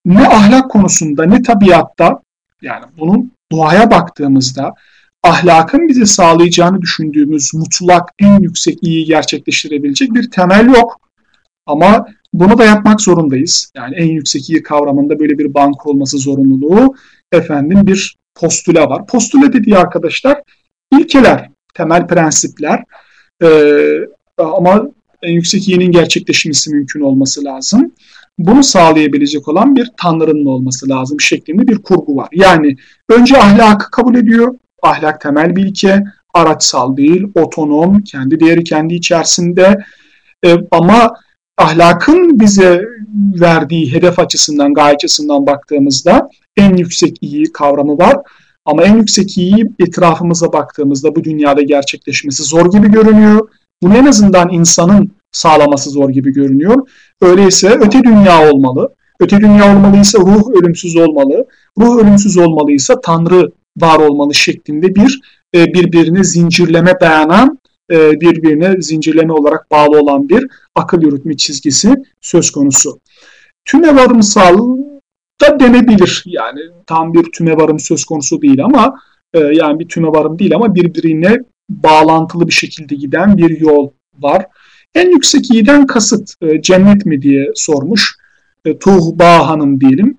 ne ahlak konusunda ne tabiatta yani bunun doğaya baktığımızda ahlakın bize sağlayacağını düşündüğümüz mutlak en yüksek iyi gerçekleştirebilecek bir temel yok. Ama bunu da yapmak zorundayız. Yani en yüksek iyi kavramında böyle bir bank olması zorunluluğu efendim bir postüle var. Postüle dediği arkadaşlar ilkeler, temel prensipler ee, ama en yüksek iyinin gerçekleşmesi mümkün olması lazım. Bunu sağlayabilecek olan bir tanrının olması lazım şeklinde bir kurgu var. Yani önce ahlakı kabul ediyor. Ahlak temel bir ilke, araçsal değil, otonom, kendi değeri kendi içerisinde. E, ama ahlakın bize verdiği hedef açısından, gaye baktığımızda en yüksek iyi kavramı var. Ama en yüksek iyi etrafımıza baktığımızda bu dünyada gerçekleşmesi zor gibi görünüyor. Bunu en azından insanın sağlaması zor gibi görünüyor. Öyleyse öte dünya olmalı. Öte dünya olmalıysa ruh ölümsüz olmalı. Ruh ölümsüz olmalıysa Tanrı var olmalı şeklinde bir e, birbirine zincirleme dayanan e, birbirine zincirleme olarak bağlı olan bir akıl yürütme çizgisi söz konusu. Tümevarımsal da denebilir. Yani tam bir tümevarım söz konusu değil ama e, yani bir tümevarım değil ama birbirine bağlantılı bir şekilde giden bir yol var. En yüksek iyiden kasıt e, cennet mi diye sormuş. E, Tuğba Hanım diyelim.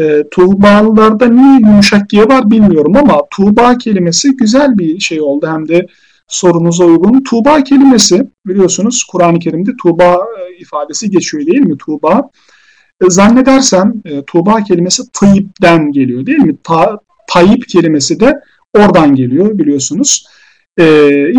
E, Tuğbalılarda niye yumuşak G var bilmiyorum ama Tuğba kelimesi güzel bir şey oldu. Hem de sorunuza uygun. Tuğba kelimesi biliyorsunuz Kur'an-ı Kerim'de Tuğba e, ifadesi geçiyor değil mi? Tuğba. E, zannedersem e, Tuğba kelimesi Tayyip'ten geliyor değil mi? Ta, Tayyip kelimesi de oradan geliyor biliyorsunuz. E,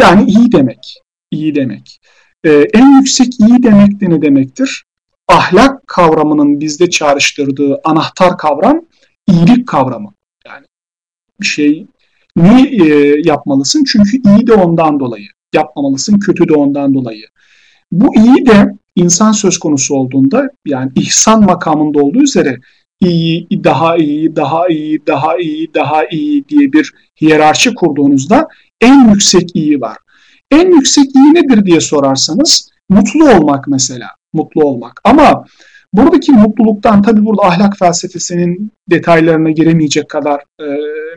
yani iyi demek. İyi demek. E, en yüksek iyi demek de ne demektir? Ahlak kavramının bizde çağrıştırdığı anahtar kavram iyilik kavramı. Yani bir şey Niye e, yapmalısın? Çünkü iyi de ondan dolayı. Yapmamalısın, kötü de ondan dolayı. Bu iyi de insan söz konusu olduğunda yani ihsan makamında olduğu üzere iyi, daha iyi, daha iyi, daha iyi, daha iyi diye bir hiyerarşi kurduğunuzda en yüksek iyi var. En yüksek iyi nedir diye sorarsanız mutlu olmak mesela. Mutlu olmak. Ama buradaki mutluluktan tabii burada ahlak felsefesinin detaylarına giremeyecek kadar e,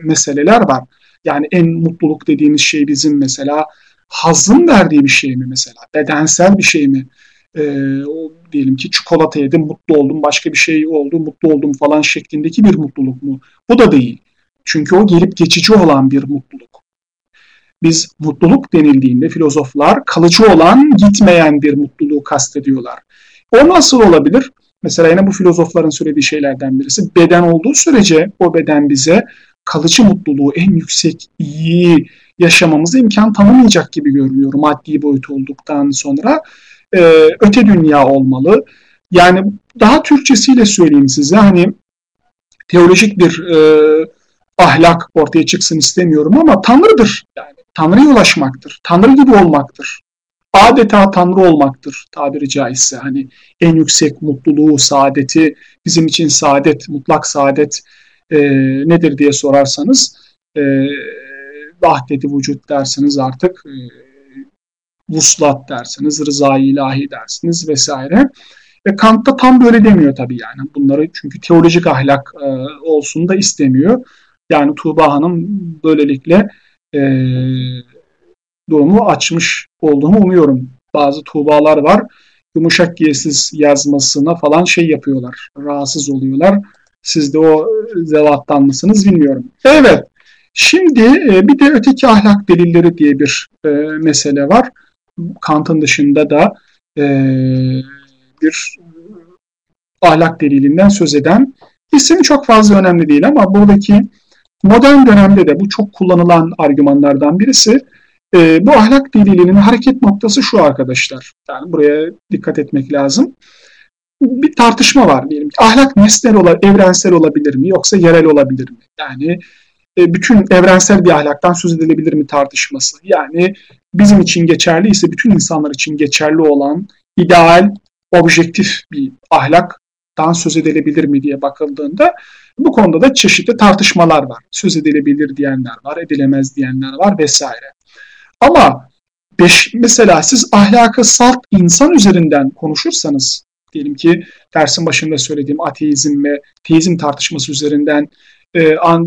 meseleler var. Yani en mutluluk dediğimiz şey bizim mesela hazın verdiği bir şey mi mesela? Bedensel bir şey mi? Ee, o diyelim ki çikolata yedim, mutlu oldum, başka bir şey oldu, mutlu oldum falan şeklindeki bir mutluluk mu? Bu da değil. Çünkü o gelip geçici olan bir mutluluk. Biz mutluluk denildiğinde filozoflar kalıcı olan, gitmeyen bir mutluluğu kastediyorlar. O nasıl olabilir? Mesela yine bu filozofların söylediği şeylerden birisi beden olduğu sürece o beden bize kalıcı mutluluğu, en yüksek iyi yaşamamızı imkan tanımayacak gibi görünüyor maddi boyut olduktan sonra. E, öte dünya olmalı. Yani daha Türkçesiyle söyleyeyim size hani teolojik bir e, ahlak ortaya çıksın istemiyorum ama Tanrı'dır. Yani Tanrı'ya ulaşmaktır. Tanrı gibi olmaktır. Adeta Tanrı olmaktır tabiri caizse. Hani en yüksek mutluluğu, saadeti, bizim için saadet, mutlak saadet e, nedir diye sorarsanız e, vahdeti vücut dersiniz artık e, vuslat dersiniz, rıza ilahi dersiniz vesaire. Ve Kant da tam böyle demiyor tabii yani. Bunları çünkü teolojik ahlak e, olsun da istemiyor. Yani Tuğba Hanım böylelikle e, durumu açmış olduğunu umuyorum. Bazı Tuğbalar var. Yumuşak giyesiz yazmasına falan şey yapıyorlar. Rahatsız oluyorlar. Siz de o zevattan mısınız bilmiyorum. Evet. Şimdi e, bir de öteki ahlak delilleri diye bir e, mesele var. Kant'ın dışında da e, bir ahlak delilinden söz eden isim çok fazla önemli değil ama buradaki modern dönemde de bu çok kullanılan argümanlardan birisi. Bu ahlak delilinin hareket noktası şu arkadaşlar. Yani buraya dikkat etmek lazım bir tartışma var diyelim. Ahlak nesnel olabilir, evrensel olabilir mi yoksa yerel olabilir mi? Yani e, bütün evrensel bir ahlaktan söz edilebilir mi tartışması. Yani bizim için geçerli ise bütün insanlar için geçerli olan ideal, objektif bir ahlaktan söz edilebilir mi diye bakıldığında bu konuda da çeşitli tartışmalar var. Söz edilebilir diyenler var, edilemez diyenler var vesaire. Ama beş, mesela siz ahlakı salt insan üzerinden konuşursanız diyelim ki dersin başında söylediğim ateizm ve teizm tartışması üzerinden e,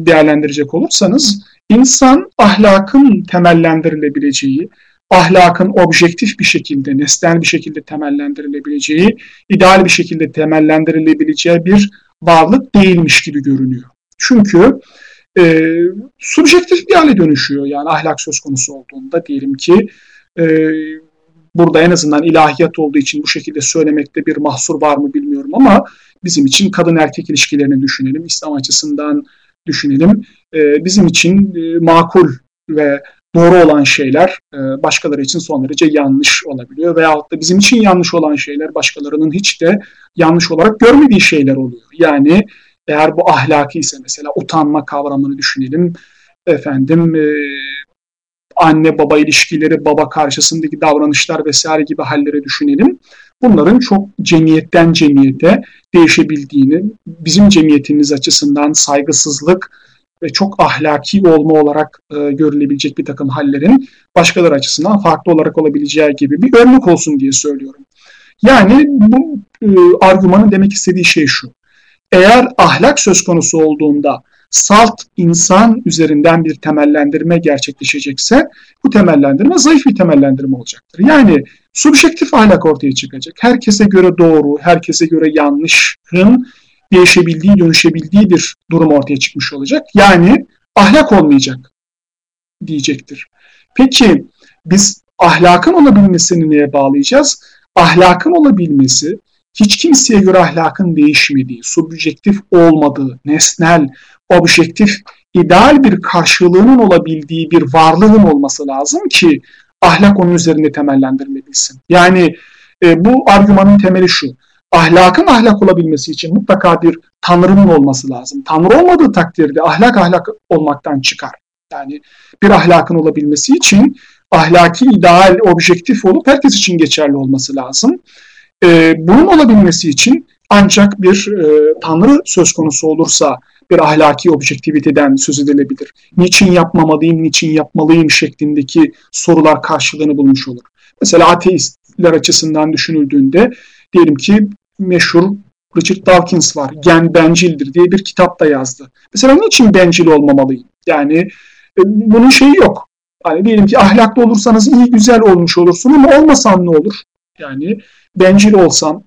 değerlendirecek olursanız insan ahlakın temellendirilebileceği, ahlakın objektif bir şekilde, nesnel bir şekilde temellendirilebileceği, ideal bir şekilde temellendirilebileceği bir varlık değilmiş gibi görünüyor. Çünkü e, subjektif bir hale dönüşüyor yani ahlak söz konusu olduğunda diyelim ki e, burada en azından ilahiyat olduğu için bu şekilde söylemekte bir mahsur var mı bilmiyorum ama bizim için kadın erkek ilişkilerini düşünelim, İslam açısından düşünelim. E, bizim için e, makul ve doğru olan şeyler e, başkaları için son derece yanlış olabiliyor. Veyahut da bizim için yanlış olan şeyler başkalarının hiç de yanlış olarak görmediği şeyler oluyor. Yani eğer bu ahlaki ise mesela utanma kavramını düşünelim. Efendim e, anne baba ilişkileri, baba karşısındaki davranışlar vesaire gibi halleri düşünelim. Bunların çok cemiyetten cemiyete değişebildiğini, bizim cemiyetimiz açısından saygısızlık, ve çok ahlaki olma olarak e, görülebilecek bir takım hallerin başkaları açısından farklı olarak olabileceği gibi bir örnek olsun diye söylüyorum. Yani bu e, argümanın demek istediği şey şu. Eğer ahlak söz konusu olduğunda salt insan üzerinden bir temellendirme gerçekleşecekse bu temellendirme zayıf bir temellendirme olacaktır. Yani subjektif ahlak ortaya çıkacak. Herkese göre doğru, herkese göre yanlışın değişebildiği, dönüşebildiği bir durum ortaya çıkmış olacak. Yani ahlak olmayacak diyecektir. Peki biz ahlakın olabilmesini neye bağlayacağız? Ahlakın olabilmesi hiç kimseye göre ahlakın değişmediği, subjektif olmadığı, nesnel, objektif, ideal bir karşılığının olabildiği bir varlığın olması lazım ki ahlak onun üzerinde temellendirmelisin. Yani e, bu argümanın temeli şu. Ahlakın ahlak olabilmesi için mutlaka bir tanrının olması lazım. Tanrı olmadığı takdirde ahlak ahlak olmaktan çıkar. Yani bir ahlakın olabilmesi için ahlaki, ideal, objektif olup herkes için geçerli olması lazım. E, bunun olabilmesi için ancak bir e, tanrı söz konusu olursa bir ahlaki objektiviteden söz edilebilir. Niçin yapmamalıyım, niçin yapmalıyım şeklindeki sorular karşılığını bulmuş olur. Mesela ateistler açısından düşünüldüğünde diyelim ki meşhur Richard Dawkins var. Gen bencildir diye bir kitap da yazdı. Mesela niçin bencil olmamalıyım? Yani e, bunun şeyi yok. Hani diyelim ki ahlaklı olursanız iyi güzel olmuş olursun ama olmasan ne olur? Yani bencil olsam,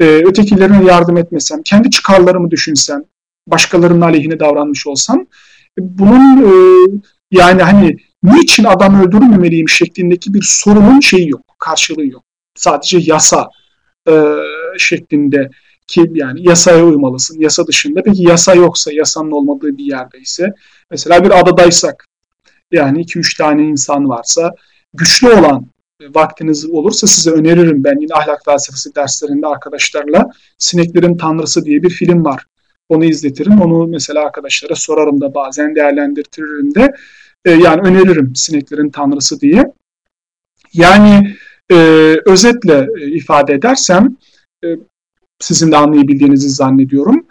e, ötekilerine yardım etmesem, kendi çıkarlarımı düşünsem, başkalarının aleyhine davranmış olsam bunun e, yani hani niçin adam öldürmemeliyim şeklindeki bir sorunun şeyi yok, karşılığı yok. Sadece yasa e, şeklinde ki yani yasaya uymalısın. Yasa dışında peki yasa yoksa, yasanın olmadığı bir yerdeyse mesela bir adadaysak yani 2-3 tane insan varsa güçlü olan vaktiniz olursa size öneririm ben yine ahlak felsefesi derslerinde arkadaşlarla Sineklerin Tanrısı diye bir film var. Onu izletirim. Onu mesela arkadaşlara sorarım da bazen değerlendirtirim de. E, yani öneririm Sineklerin Tanrısı diye. Yani e, özetle e, ifade edersem e, sizin de anlayabildiğinizi zannediyorum.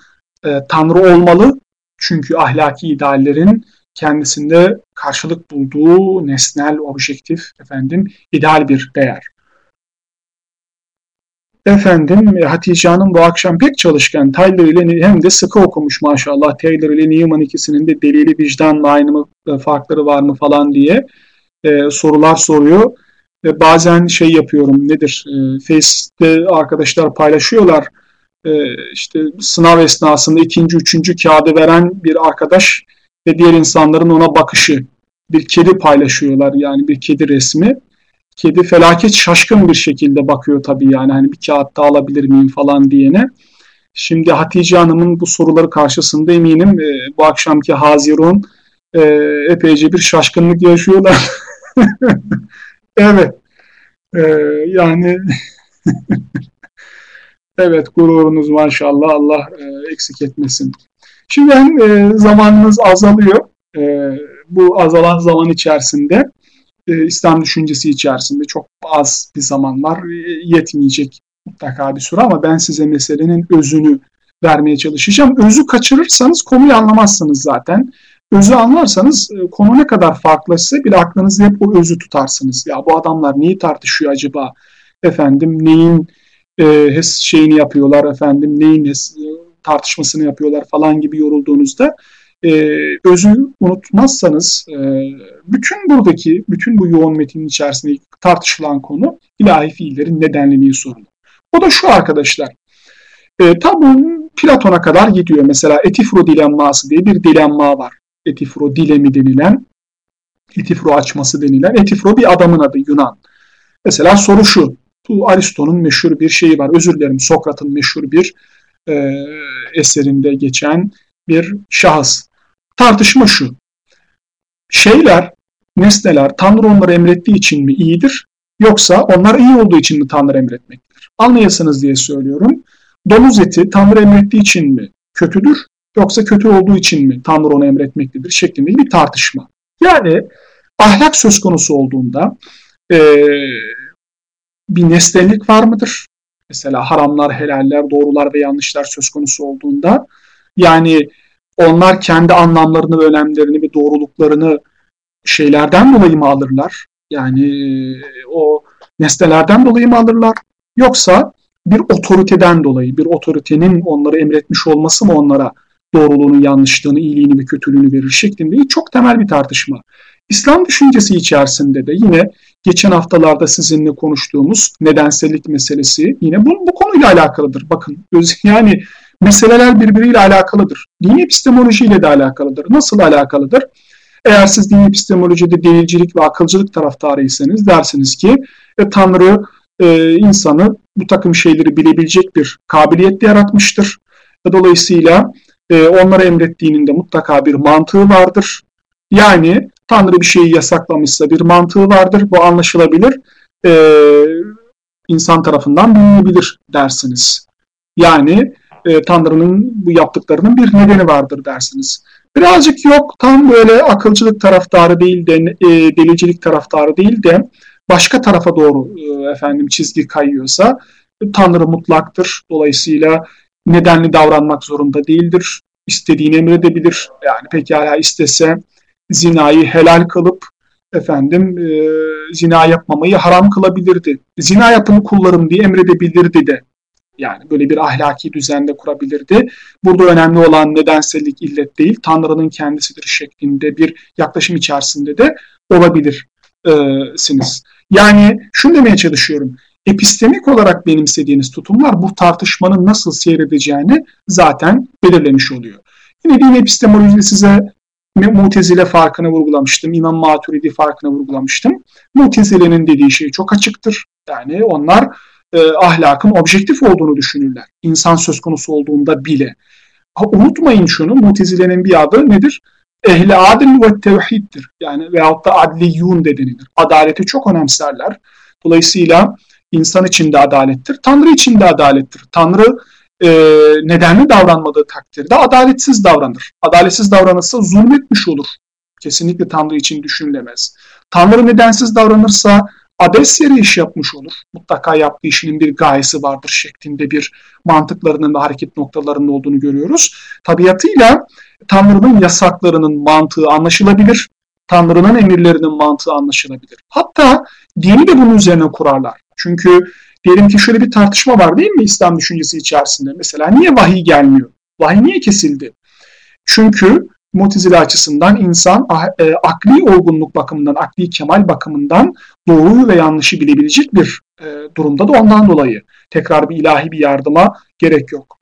E, Tanrı olmalı çünkü ahlaki ideallerin kendisinde karşılık bulduğu nesnel, objektif, efendim, ideal bir değer. Efendim Hatice Hanım bu akşam pek çalışkan. Taylor ile hem de sıkı okumuş maşallah. Taylor ile Newman ikisinin de delili vicdanla aynı mı e, farkları var mı falan diye e, sorular soruyor. E, bazen şey yapıyorum nedir? E, Face'te arkadaşlar paylaşıyorlar. E, işte sınav esnasında ikinci, üçüncü kağıdı veren bir arkadaş ve diğer insanların ona bakışı. Bir kedi paylaşıyorlar yani bir kedi resmi. Kedi felaket şaşkın bir şekilde bakıyor tabii yani hani bir kağıtta alabilir miyim falan diyene. Şimdi Hatice Hanım'ın bu soruları karşısında eminim e, bu akşamki Hazirun e, epeyce bir şaşkınlık yaşıyorlar. evet. E, yani evet gururunuz maşallah Allah e, eksik etmesin. Şimdi hem e, zamanınız azalıyor. E, bu azalan zaman içerisinde e, İslam düşüncesi içerisinde çok az bir zaman var. E, yetmeyecek mutlaka bir süre ama ben size meselenin özünü vermeye çalışacağım. Özü kaçırırsanız konuyu anlamazsınız zaten. Özü anlarsanız e, konu ne kadar farklısı bile aklınızda hep o özü tutarsınız. Ya bu adamlar neyi tartışıyor acaba? Efendim neyin e, şeyini yapıyorlar efendim neyin tartışmasını yapıyorlar falan gibi yorulduğunuzda e, özü unutmazsanız e, bütün buradaki, bütün bu yoğun metinin içerisinde tartışılan konu ilahi fiillerin nedenliliği sorunu. O da şu arkadaşlar. E, tabi Platon'a kadar gidiyor. Mesela Etifro dilemması diye bir dilemma var. Etifro dilemi denilen, Etifro açması denilen. Etifro bir adamın adı Yunan. Mesela soru şu. Bu Aristo'nun meşhur bir şeyi var. Özür dilerim Sokrat'ın meşhur bir e, eserinde geçen bir şahıs. Tartışma şu. Şeyler, nesneler Tanrı onları emrettiği için mi iyidir? Yoksa onlar iyi olduğu için mi Tanrı emretmektedir? Anlayasınız diye söylüyorum. Domuz eti Tanrı emrettiği için mi kötüdür? Yoksa kötü olduğu için mi Tanrı onu emretmektedir? Şeklinde bir tartışma. Yani ahlak söz konusu olduğunda e, bir nesnellik var mıdır? Mesela haramlar, helaller, doğrular ve yanlışlar söz konusu olduğunda yani onlar kendi anlamlarını ve önemlerini ve doğruluklarını şeylerden dolayı mı alırlar? Yani o nesnelerden dolayı mı alırlar? Yoksa bir otoriteden dolayı, bir otoritenin onları emretmiş olması mı onlara doğruluğunu, yanlışlığını, iyiliğini ve kötülüğünü verir şeklinde çok temel bir tartışma. İslam düşüncesi içerisinde de yine geçen haftalarda sizinle konuştuğumuz nedensellik meselesi yine bu, bu konuyla alakalıdır. Bakın yani meseleler birbiriyle alakalıdır. Dini epistemolojiyle de alakalıdır. Nasıl alakalıdır? Eğer siz dini epistemolojide delilcilik ve akılcılık taraftarıysanız dersiniz ki e, Tanrı e, insanı bu takım şeyleri bilebilecek bir kabiliyet yaratmıştır. Dolayısıyla e, onlara emrettiğinin de mutlaka bir mantığı vardır. Yani Tanrı bir şeyi yasaklamışsa bir mantığı vardır. Bu anlaşılabilir. E, insan tarafından bilinebilir dersiniz. Yani e, Tanrı'nın bu yaptıklarının bir nedeni vardır dersiniz. Birazcık yok tam böyle akılcılık taraftarı değil de e, delicilik taraftarı değil de başka tarafa doğru e, efendim çizgi kayıyorsa Tanrı mutlaktır. Dolayısıyla nedenli davranmak zorunda değildir. İstediğini emredebilir. Yani pekala istese zinayı helal kılıp efendim e, zina yapmamayı haram kılabilirdi. Zina yapın kullarım diye emredebilirdi de. Yani böyle bir ahlaki düzende kurabilirdi. Burada önemli olan nedensellik illet değil, Tanrı'nın kendisidir şeklinde bir yaklaşım içerisinde de olabilirsiniz. Yani şunu demeye çalışıyorum. Epistemik olarak benimsediğiniz tutumlar bu tartışmanın nasıl seyredeceğini zaten belirlemiş oluyor. Yine din epistemolojide size Mutezile farkını vurgulamıştım. İmam Maturidi farkını vurgulamıştım. Mutezile'nin dediği şey çok açıktır. Yani onlar e, ahlakın objektif olduğunu düşünürler. İnsan söz konusu olduğunda bile. Ha, unutmayın şunu, Mutezile'nin bir adı nedir? Ehli adil ve tevhiddir. Yani veyahut da adliyun de denilir. Adaleti çok önemserler. Dolayısıyla insan için de adalettir, Tanrı için de adalettir. Tanrı e, nedenli davranmadığı takdirde adaletsiz davranır. Adaletsiz davranırsa zulmetmiş olur. Kesinlikle Tanrı için düşünülemez. Tanrı nedensiz davranırsa abes yere iş yapmış olur. Mutlaka yaptığı işinin bir gayesi vardır şeklinde bir mantıklarının ve hareket noktalarının olduğunu görüyoruz. Tabiatıyla Tanrı'nın yasaklarının mantığı anlaşılabilir. Tanrı'nın emirlerinin mantığı anlaşılabilir. Hatta dini de bunun üzerine kurarlar. Çünkü diyelim ki şöyle bir tartışma var değil mi İslam düşüncesi içerisinde? Mesela niye vahiy gelmiyor? Vahiy niye kesildi? Çünkü Mutezile açısından insan ah, e, akli olgunluk bakımından, akli kemal bakımından doğruyu ve yanlışı bilebilecek bir e, durumda da ondan dolayı tekrar bir ilahi bir yardıma gerek yok.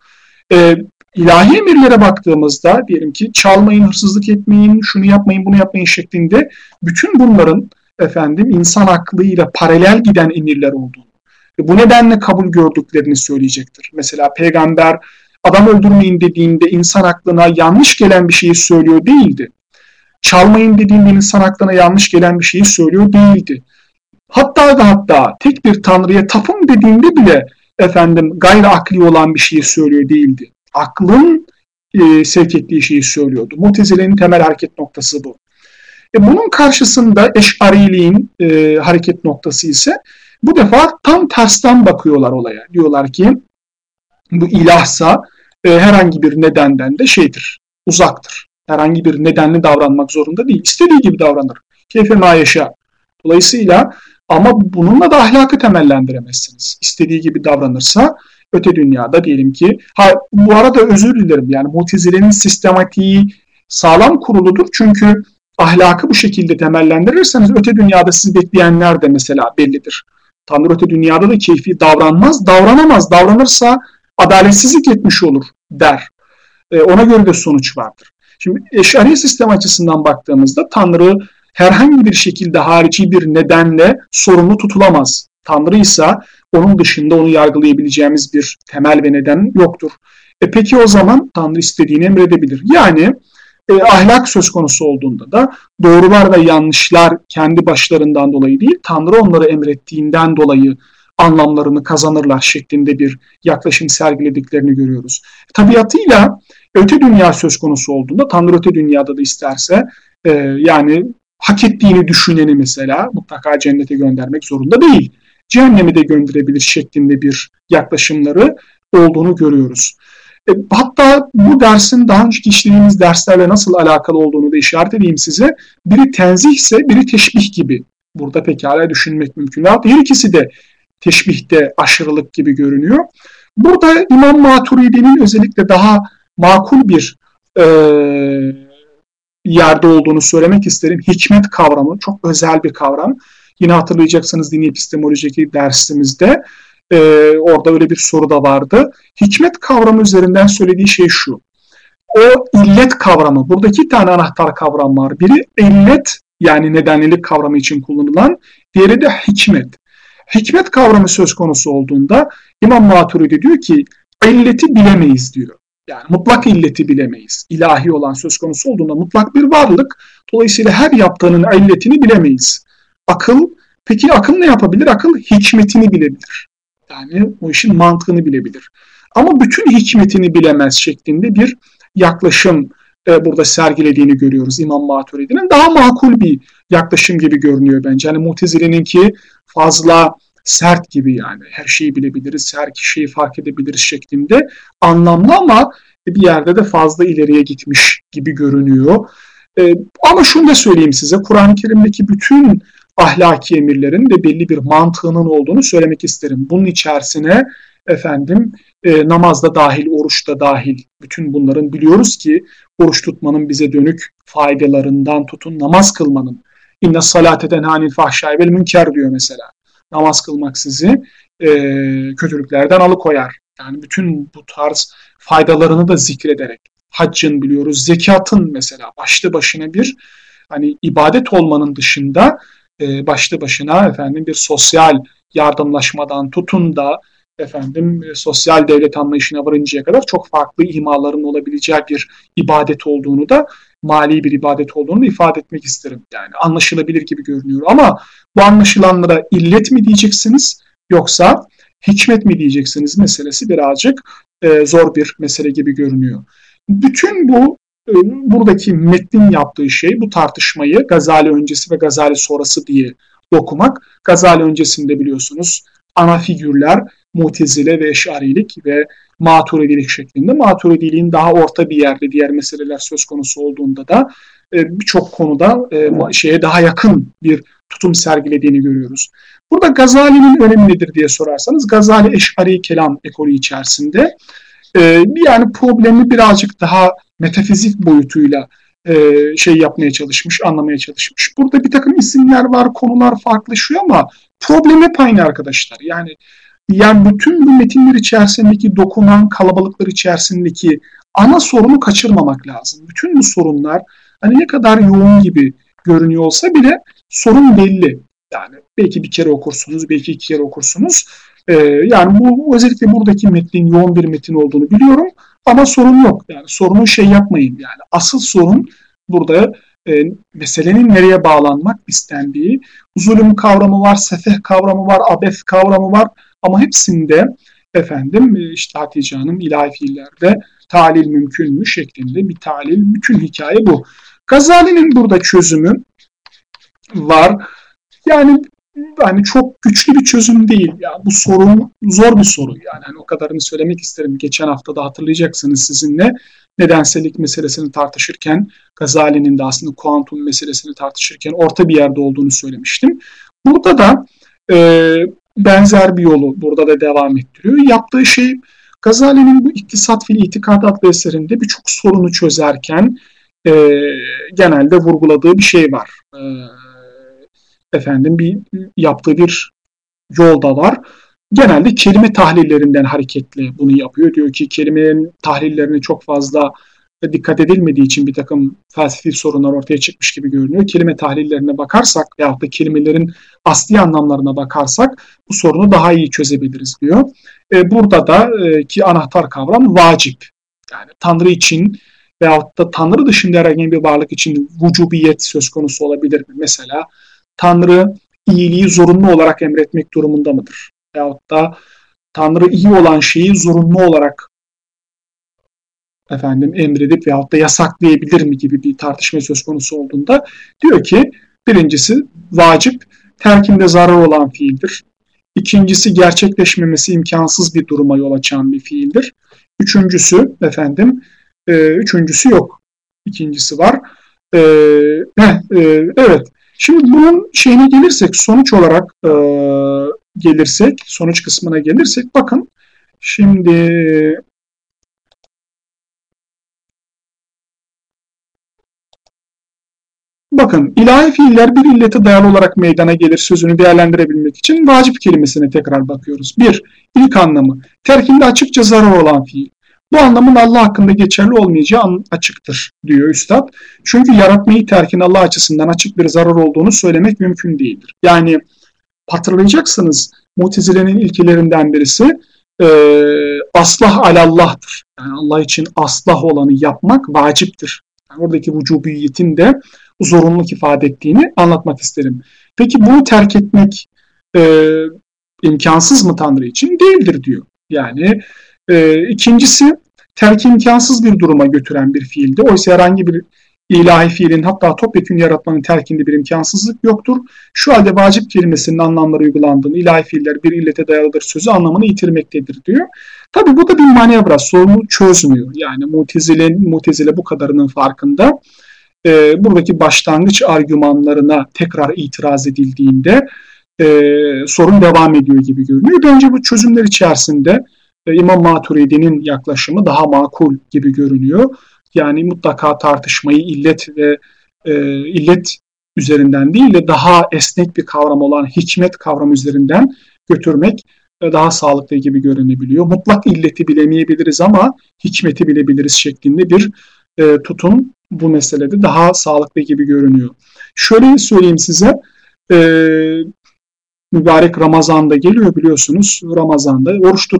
E, ilahi emirlere baktığımızda diyelim ki çalmayın, hırsızlık etmeyin, şunu yapmayın, bunu yapmayın şeklinde bütün bunların efendim insan aklıyla paralel giden emirler olduğunu bu nedenle kabul gördüklerini söyleyecektir. Mesela peygamber adam öldürmeyin dediğinde insan aklına yanlış gelen bir şeyi söylüyor değildi. Çalmayın dediğinde insan aklına yanlış gelen bir şeyi söylüyor değildi. Hatta da hatta tek bir tanrıya tapın dediğinde bile efendim gayri akli olan bir şeyi söylüyor değildi. Aklın e, sevk ettiği şeyi söylüyordu. Mutezile'nin temel hareket noktası bu. E, bunun karşısında eşariliğin e, hareket noktası ise bu defa tam tersten bakıyorlar olaya. Diyorlar ki bu ilahsa e, herhangi bir nedenden de şeydir, uzaktır. Herhangi bir nedenli davranmak zorunda değil. İstediği gibi davranır. Keyfe ma yaşa. Dolayısıyla ama bununla da ahlakı temellendiremezsiniz. İstediği gibi davranırsa öte dünyada diyelim ki ha bu arada özür dilerim yani Mutezile'nin sistematiği sağlam kuruludur çünkü ahlakı bu şekilde temellendirirseniz öte dünyada sizi bekleyenler de mesela bellidir. Tanrı öte dünyada da keyfi davranmaz, davranamaz. Davranırsa adaletsizlik etmiş olur der. E, ona göre de sonuç vardır. Şimdi eşari sistem açısından baktığımızda Tanrı herhangi bir şekilde harici bir nedenle sorumlu tutulamaz. Tanrı ise onun dışında onu yargılayabileceğimiz bir temel ve neden yoktur. E peki o zaman Tanrı istediğini emredebilir. Yani e, ahlak söz konusu olduğunda da doğrular ve yanlışlar kendi başlarından dolayı değil, Tanrı onları emrettiğinden dolayı anlamlarını kazanırlar şeklinde bir yaklaşım sergilediklerini görüyoruz. Tabiatıyla öte dünya söz konusu olduğunda Tanrı öte dünyada da isterse e, yani hak ettiğini düşüneni mesela mutlaka cennete göndermek zorunda değil. Cehennemi de gönderebilir şeklinde bir yaklaşımları olduğunu görüyoruz. E, hatta bu dersin daha önceki işlediğimiz derslerle nasıl alakalı olduğunu da işaret edeyim size. Biri tenzih ise biri teşbih gibi. Burada pekala düşünmek mümkün. Hatta her ikisi de teşbihte aşırılık gibi görünüyor. Burada İmam Maturidi'nin özellikle daha makul bir e, yerde olduğunu söylemek isterim. Hikmet kavramı çok özel bir kavram. Yine hatırlayacaksınız din epistemolojik dersimizde e, orada öyle bir soru da vardı. Hikmet kavramı üzerinden söylediği şey şu. O illet kavramı, burada iki tane anahtar kavram var. Biri illet yani nedenlilik kavramı için kullanılan, diğeri de hikmet. Hikmet kavramı söz konusu olduğunda İmam Maturidi diyor ki illeti bilemeyiz diyor. Yani mutlak illeti bilemeyiz. İlahi olan söz konusu olduğunda mutlak bir varlık. Dolayısıyla her yaptığının illetini bilemeyiz. Akıl, peki akıl ne yapabilir? Akıl hikmetini bilebilir. Yani o işin mantığını bilebilir. Ama bütün hikmetini bilemez şeklinde bir yaklaşım e, burada sergilediğini görüyoruz İmam Maturidi'nin. Daha makul bir yaklaşım gibi görünüyor bence. Yani Mutezile'ninki fazla sert gibi yani her şeyi bilebiliriz, her şeyi fark edebiliriz şeklinde anlamlı ama bir yerde de fazla ileriye gitmiş gibi görünüyor. Ee, ama şunu da söyleyeyim size, Kur'an-ı Kerim'deki bütün ahlaki emirlerin de belli bir mantığının olduğunu söylemek isterim. Bunun içerisine efendim e, namaz da dahil, oruç da dahil bütün bunların biliyoruz ki oruç tutmanın bize dönük faydalarından tutun namaz kılmanın. İnne salate tenhanil fahşai vel münker diyor mesela. Namaz kılmak sizi e, kötülüklerden alıkoyar. Yani bütün bu tarz faydalarını da zikrederek haccın biliyoruz, zekatın mesela başlı başına bir hani ibadet olmanın dışında e, başlı başına efendim bir sosyal yardımlaşmadan tutun da efendim e, sosyal devlet anlayışına varıncaya kadar çok farklı imaların olabileceği bir ibadet olduğunu da mali bir ibadet olduğunu ifade etmek isterim. Yani anlaşılabilir gibi görünüyor ama bu anlaşılanlara illet mi diyeceksiniz yoksa hikmet mi diyeceksiniz meselesi birazcık e, zor bir mesele gibi görünüyor. Bütün bu buradaki metnin yaptığı şey bu tartışmayı Gazali öncesi ve Gazali sonrası diye okumak. Gazali öncesinde biliyorsunuz ana figürler Mutezile ve Eşarilik ve Maturidilik şeklinde. Maturidiliğin daha orta bir yerde diğer meseleler söz konusu olduğunda da e, birçok konuda e, şeye daha yakın bir tutum sergilediğini görüyoruz. Burada Gazali'nin önemi nedir diye sorarsanız Gazali Eşari kelam ekolü içerisinde e, yani problemi birazcık daha metafizik boyutuyla e, şey yapmaya çalışmış, anlamaya çalışmış. Burada bir takım isimler var, konular farklılaşıyor ama problem hep aynı arkadaşlar. Yani yani bütün bu metinler içerisindeki dokunan kalabalıklar içerisindeki ana sorunu kaçırmamak lazım. Bütün bu sorunlar hani ne kadar yoğun gibi görünüyor olsa bile sorun belli. Yani belki bir kere okursunuz, belki iki kere okursunuz. Ee, yani bu özellikle buradaki metnin yoğun bir metin olduğunu biliyorum ama sorun yok. Yani sorunu şey yapmayın yani. Asıl sorun burada e, meselenin nereye bağlanmak istendiği. Zulüm kavramı var, sefeh kavramı var, abef kavramı var ama hepsinde efendim e, işte Hatice Hanım ilahi fiillerde talil mümkün mü şeklinde bir talil. Bütün hikaye bu. Gazali'nin burada çözümü var. Yani yani çok güçlü bir çözüm değil. Ya bu sorun zor bir soru. Yani hani o kadarını söylemek isterim. Geçen hafta da hatırlayacaksınız sizinle nedensellik meselesini tartışırken Gazali'nin de aslında kuantum meselesini tartışırken orta bir yerde olduğunu söylemiştim. Burada da e, benzer bir yolu burada da devam ettiriyor. Yaptığı şey Gazali'nin bu iktisat fil itikadat eserinde birçok sorunu çözerken e, genelde vurguladığı bir şey var. E, efendim bir yaptığı bir yolda var. Genelde kelime tahlillerinden hareketle bunu yapıyor. Diyor ki kelimenin tahlillerine çok fazla dikkat edilmediği için bir takım felsefi sorunlar ortaya çıkmış gibi görünüyor. Kelime tahlillerine bakarsak veyahut da kelimelerin asli anlamlarına bakarsak bu sorunu daha iyi çözebiliriz diyor. E, burada da e, ki anahtar kavram vacip. Yani Tanrı için veyahut da Tanrı dışında herhangi bir varlık için vücubiyet söz konusu olabilir mi? Mesela Tanrı iyiliği zorunlu olarak emretmek durumunda mıdır? Veyahut da Tanrı iyi olan şeyi zorunlu olarak efendim emredip veyahut da yasaklayabilir mi gibi bir tartışma söz konusu olduğunda diyor ki birincisi vacip terkinde zarar olan fiildir. İkincisi gerçekleşmemesi imkansız bir duruma yol açan bir fiildir. Üçüncüsü efendim, e, üçüncüsü yok. İkincisi var. E, heh, e, evet. Şimdi bunun şeyine gelirsek, sonuç olarak e, gelirsek, sonuç kısmına gelirsek, bakın şimdi Bakın ilahi fiiller bir illete dayalı olarak meydana gelir sözünü değerlendirebilmek için vacip kelimesine tekrar bakıyoruz. Bir, ilk anlamı. Terkinde açıkça zarar olan fiil. Bu anlamın Allah hakkında geçerli olmayacağı açıktır diyor Üstad. Çünkü yaratmayı terkin Allah açısından açık bir zarar olduğunu söylemek mümkün değildir. Yani hatırlayacaksınız Mutezile'nin ilkelerinden birisi e, aslah alallah'tır. Yani Allah için aslah olanı yapmak vaciptir. Yani oradaki vücubiyetin de zorunluluk ifade ettiğini anlatmak isterim. Peki bunu terk etmek e, imkansız mı Tanrı için? Değildir diyor. Yani e, ikincisi terk imkansız bir duruma götüren bir fiildi. Oysa herhangi bir ilahi fiilin hatta topyekun yaratmanın terkinde bir imkansızlık yoktur. Şu halde vacip kelimesinin anlamları uygulandığını ilahi fiiller bir illete dayalıdır sözü anlamını yitirmektedir diyor. Tabi bu da bir manevra sorunu çözmüyor. Yani mutezile, mutezile bu kadarının farkında. Ee, buradaki başlangıç argümanlarına tekrar itiraz edildiğinde e, sorun devam ediyor gibi görünüyor. Bence bu çözümler içerisinde e, İmam Maturidi'nin yaklaşımı daha makul gibi görünüyor. Yani mutlaka tartışmayı illet ve e, illet üzerinden değil de daha esnek bir kavram olan hikmet kavramı üzerinden götürmek e, daha sağlıklı gibi görünebiliyor. Mutlak illeti bilemeyebiliriz ama hikmeti bilebiliriz şeklinde bir e, tutum bu meselede daha sağlıklı gibi görünüyor. Şöyle söyleyeyim size, e, mübarek Ramazan'da geliyor biliyorsunuz. Ramazan'da oruç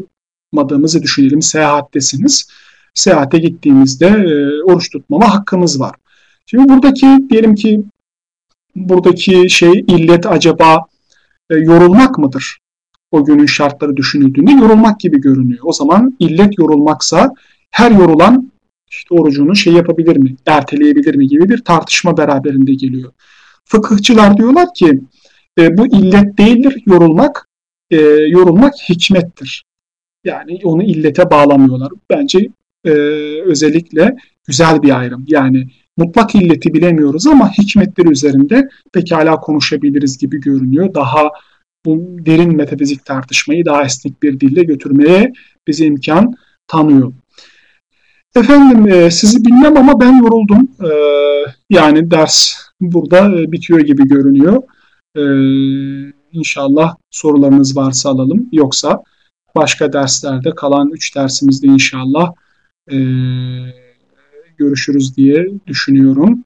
tutmadığımızı düşünelim, seyahattesiniz. Seyahate gittiğimizde e, oruç tutmama hakkımız var. Şimdi buradaki diyelim ki buradaki şey illet acaba e, yorulmak mıdır? O günün şartları düşünüldüğünde yorulmak gibi görünüyor. O zaman illet yorulmaksa her yorulan işte orucunu şey yapabilir mi, erteleyebilir mi gibi bir tartışma beraberinde geliyor. Fıkıhçılar diyorlar ki e, bu illet değildir, yorulmak, e, yorulmak hikmettir. Yani onu illete bağlamıyorlar. Bence e, özellikle güzel bir ayrım. Yani mutlak illeti bilemiyoruz ama hikmetleri üzerinde pekala konuşabiliriz gibi görünüyor. Daha bu derin metafizik tartışmayı daha esnek bir dille götürmeye bize imkan tanıyor. Efendim e, sizi bilmem ama ben yoruldum. E, yani ders burada e, bitiyor gibi görünüyor. E, inşallah sorularınız varsa alalım. Yoksa başka derslerde kalan 3 dersimizde inşallah e, görüşürüz diye düşünüyorum.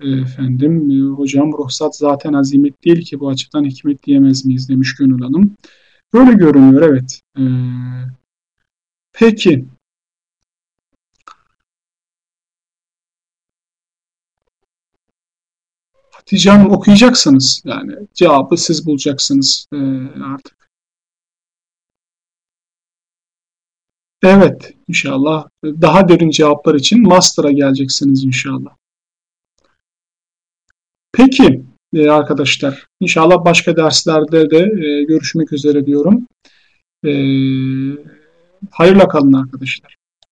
E, efendim e, hocam ruhsat zaten azimet değil ki bu açıdan hikmet diyemez miyiz demiş Gönül Hanım. Böyle görünüyor evet. E, peki. Hatice Hanım okuyacaksınız. Yani cevabı siz bulacaksınız e, artık. Evet inşallah. Daha derin cevaplar için master'a geleceksiniz inşallah. Peki e, arkadaşlar inşallah başka derslerde de e, görüşmek üzere diyorum. E, hayırla kalın arkadaşlar.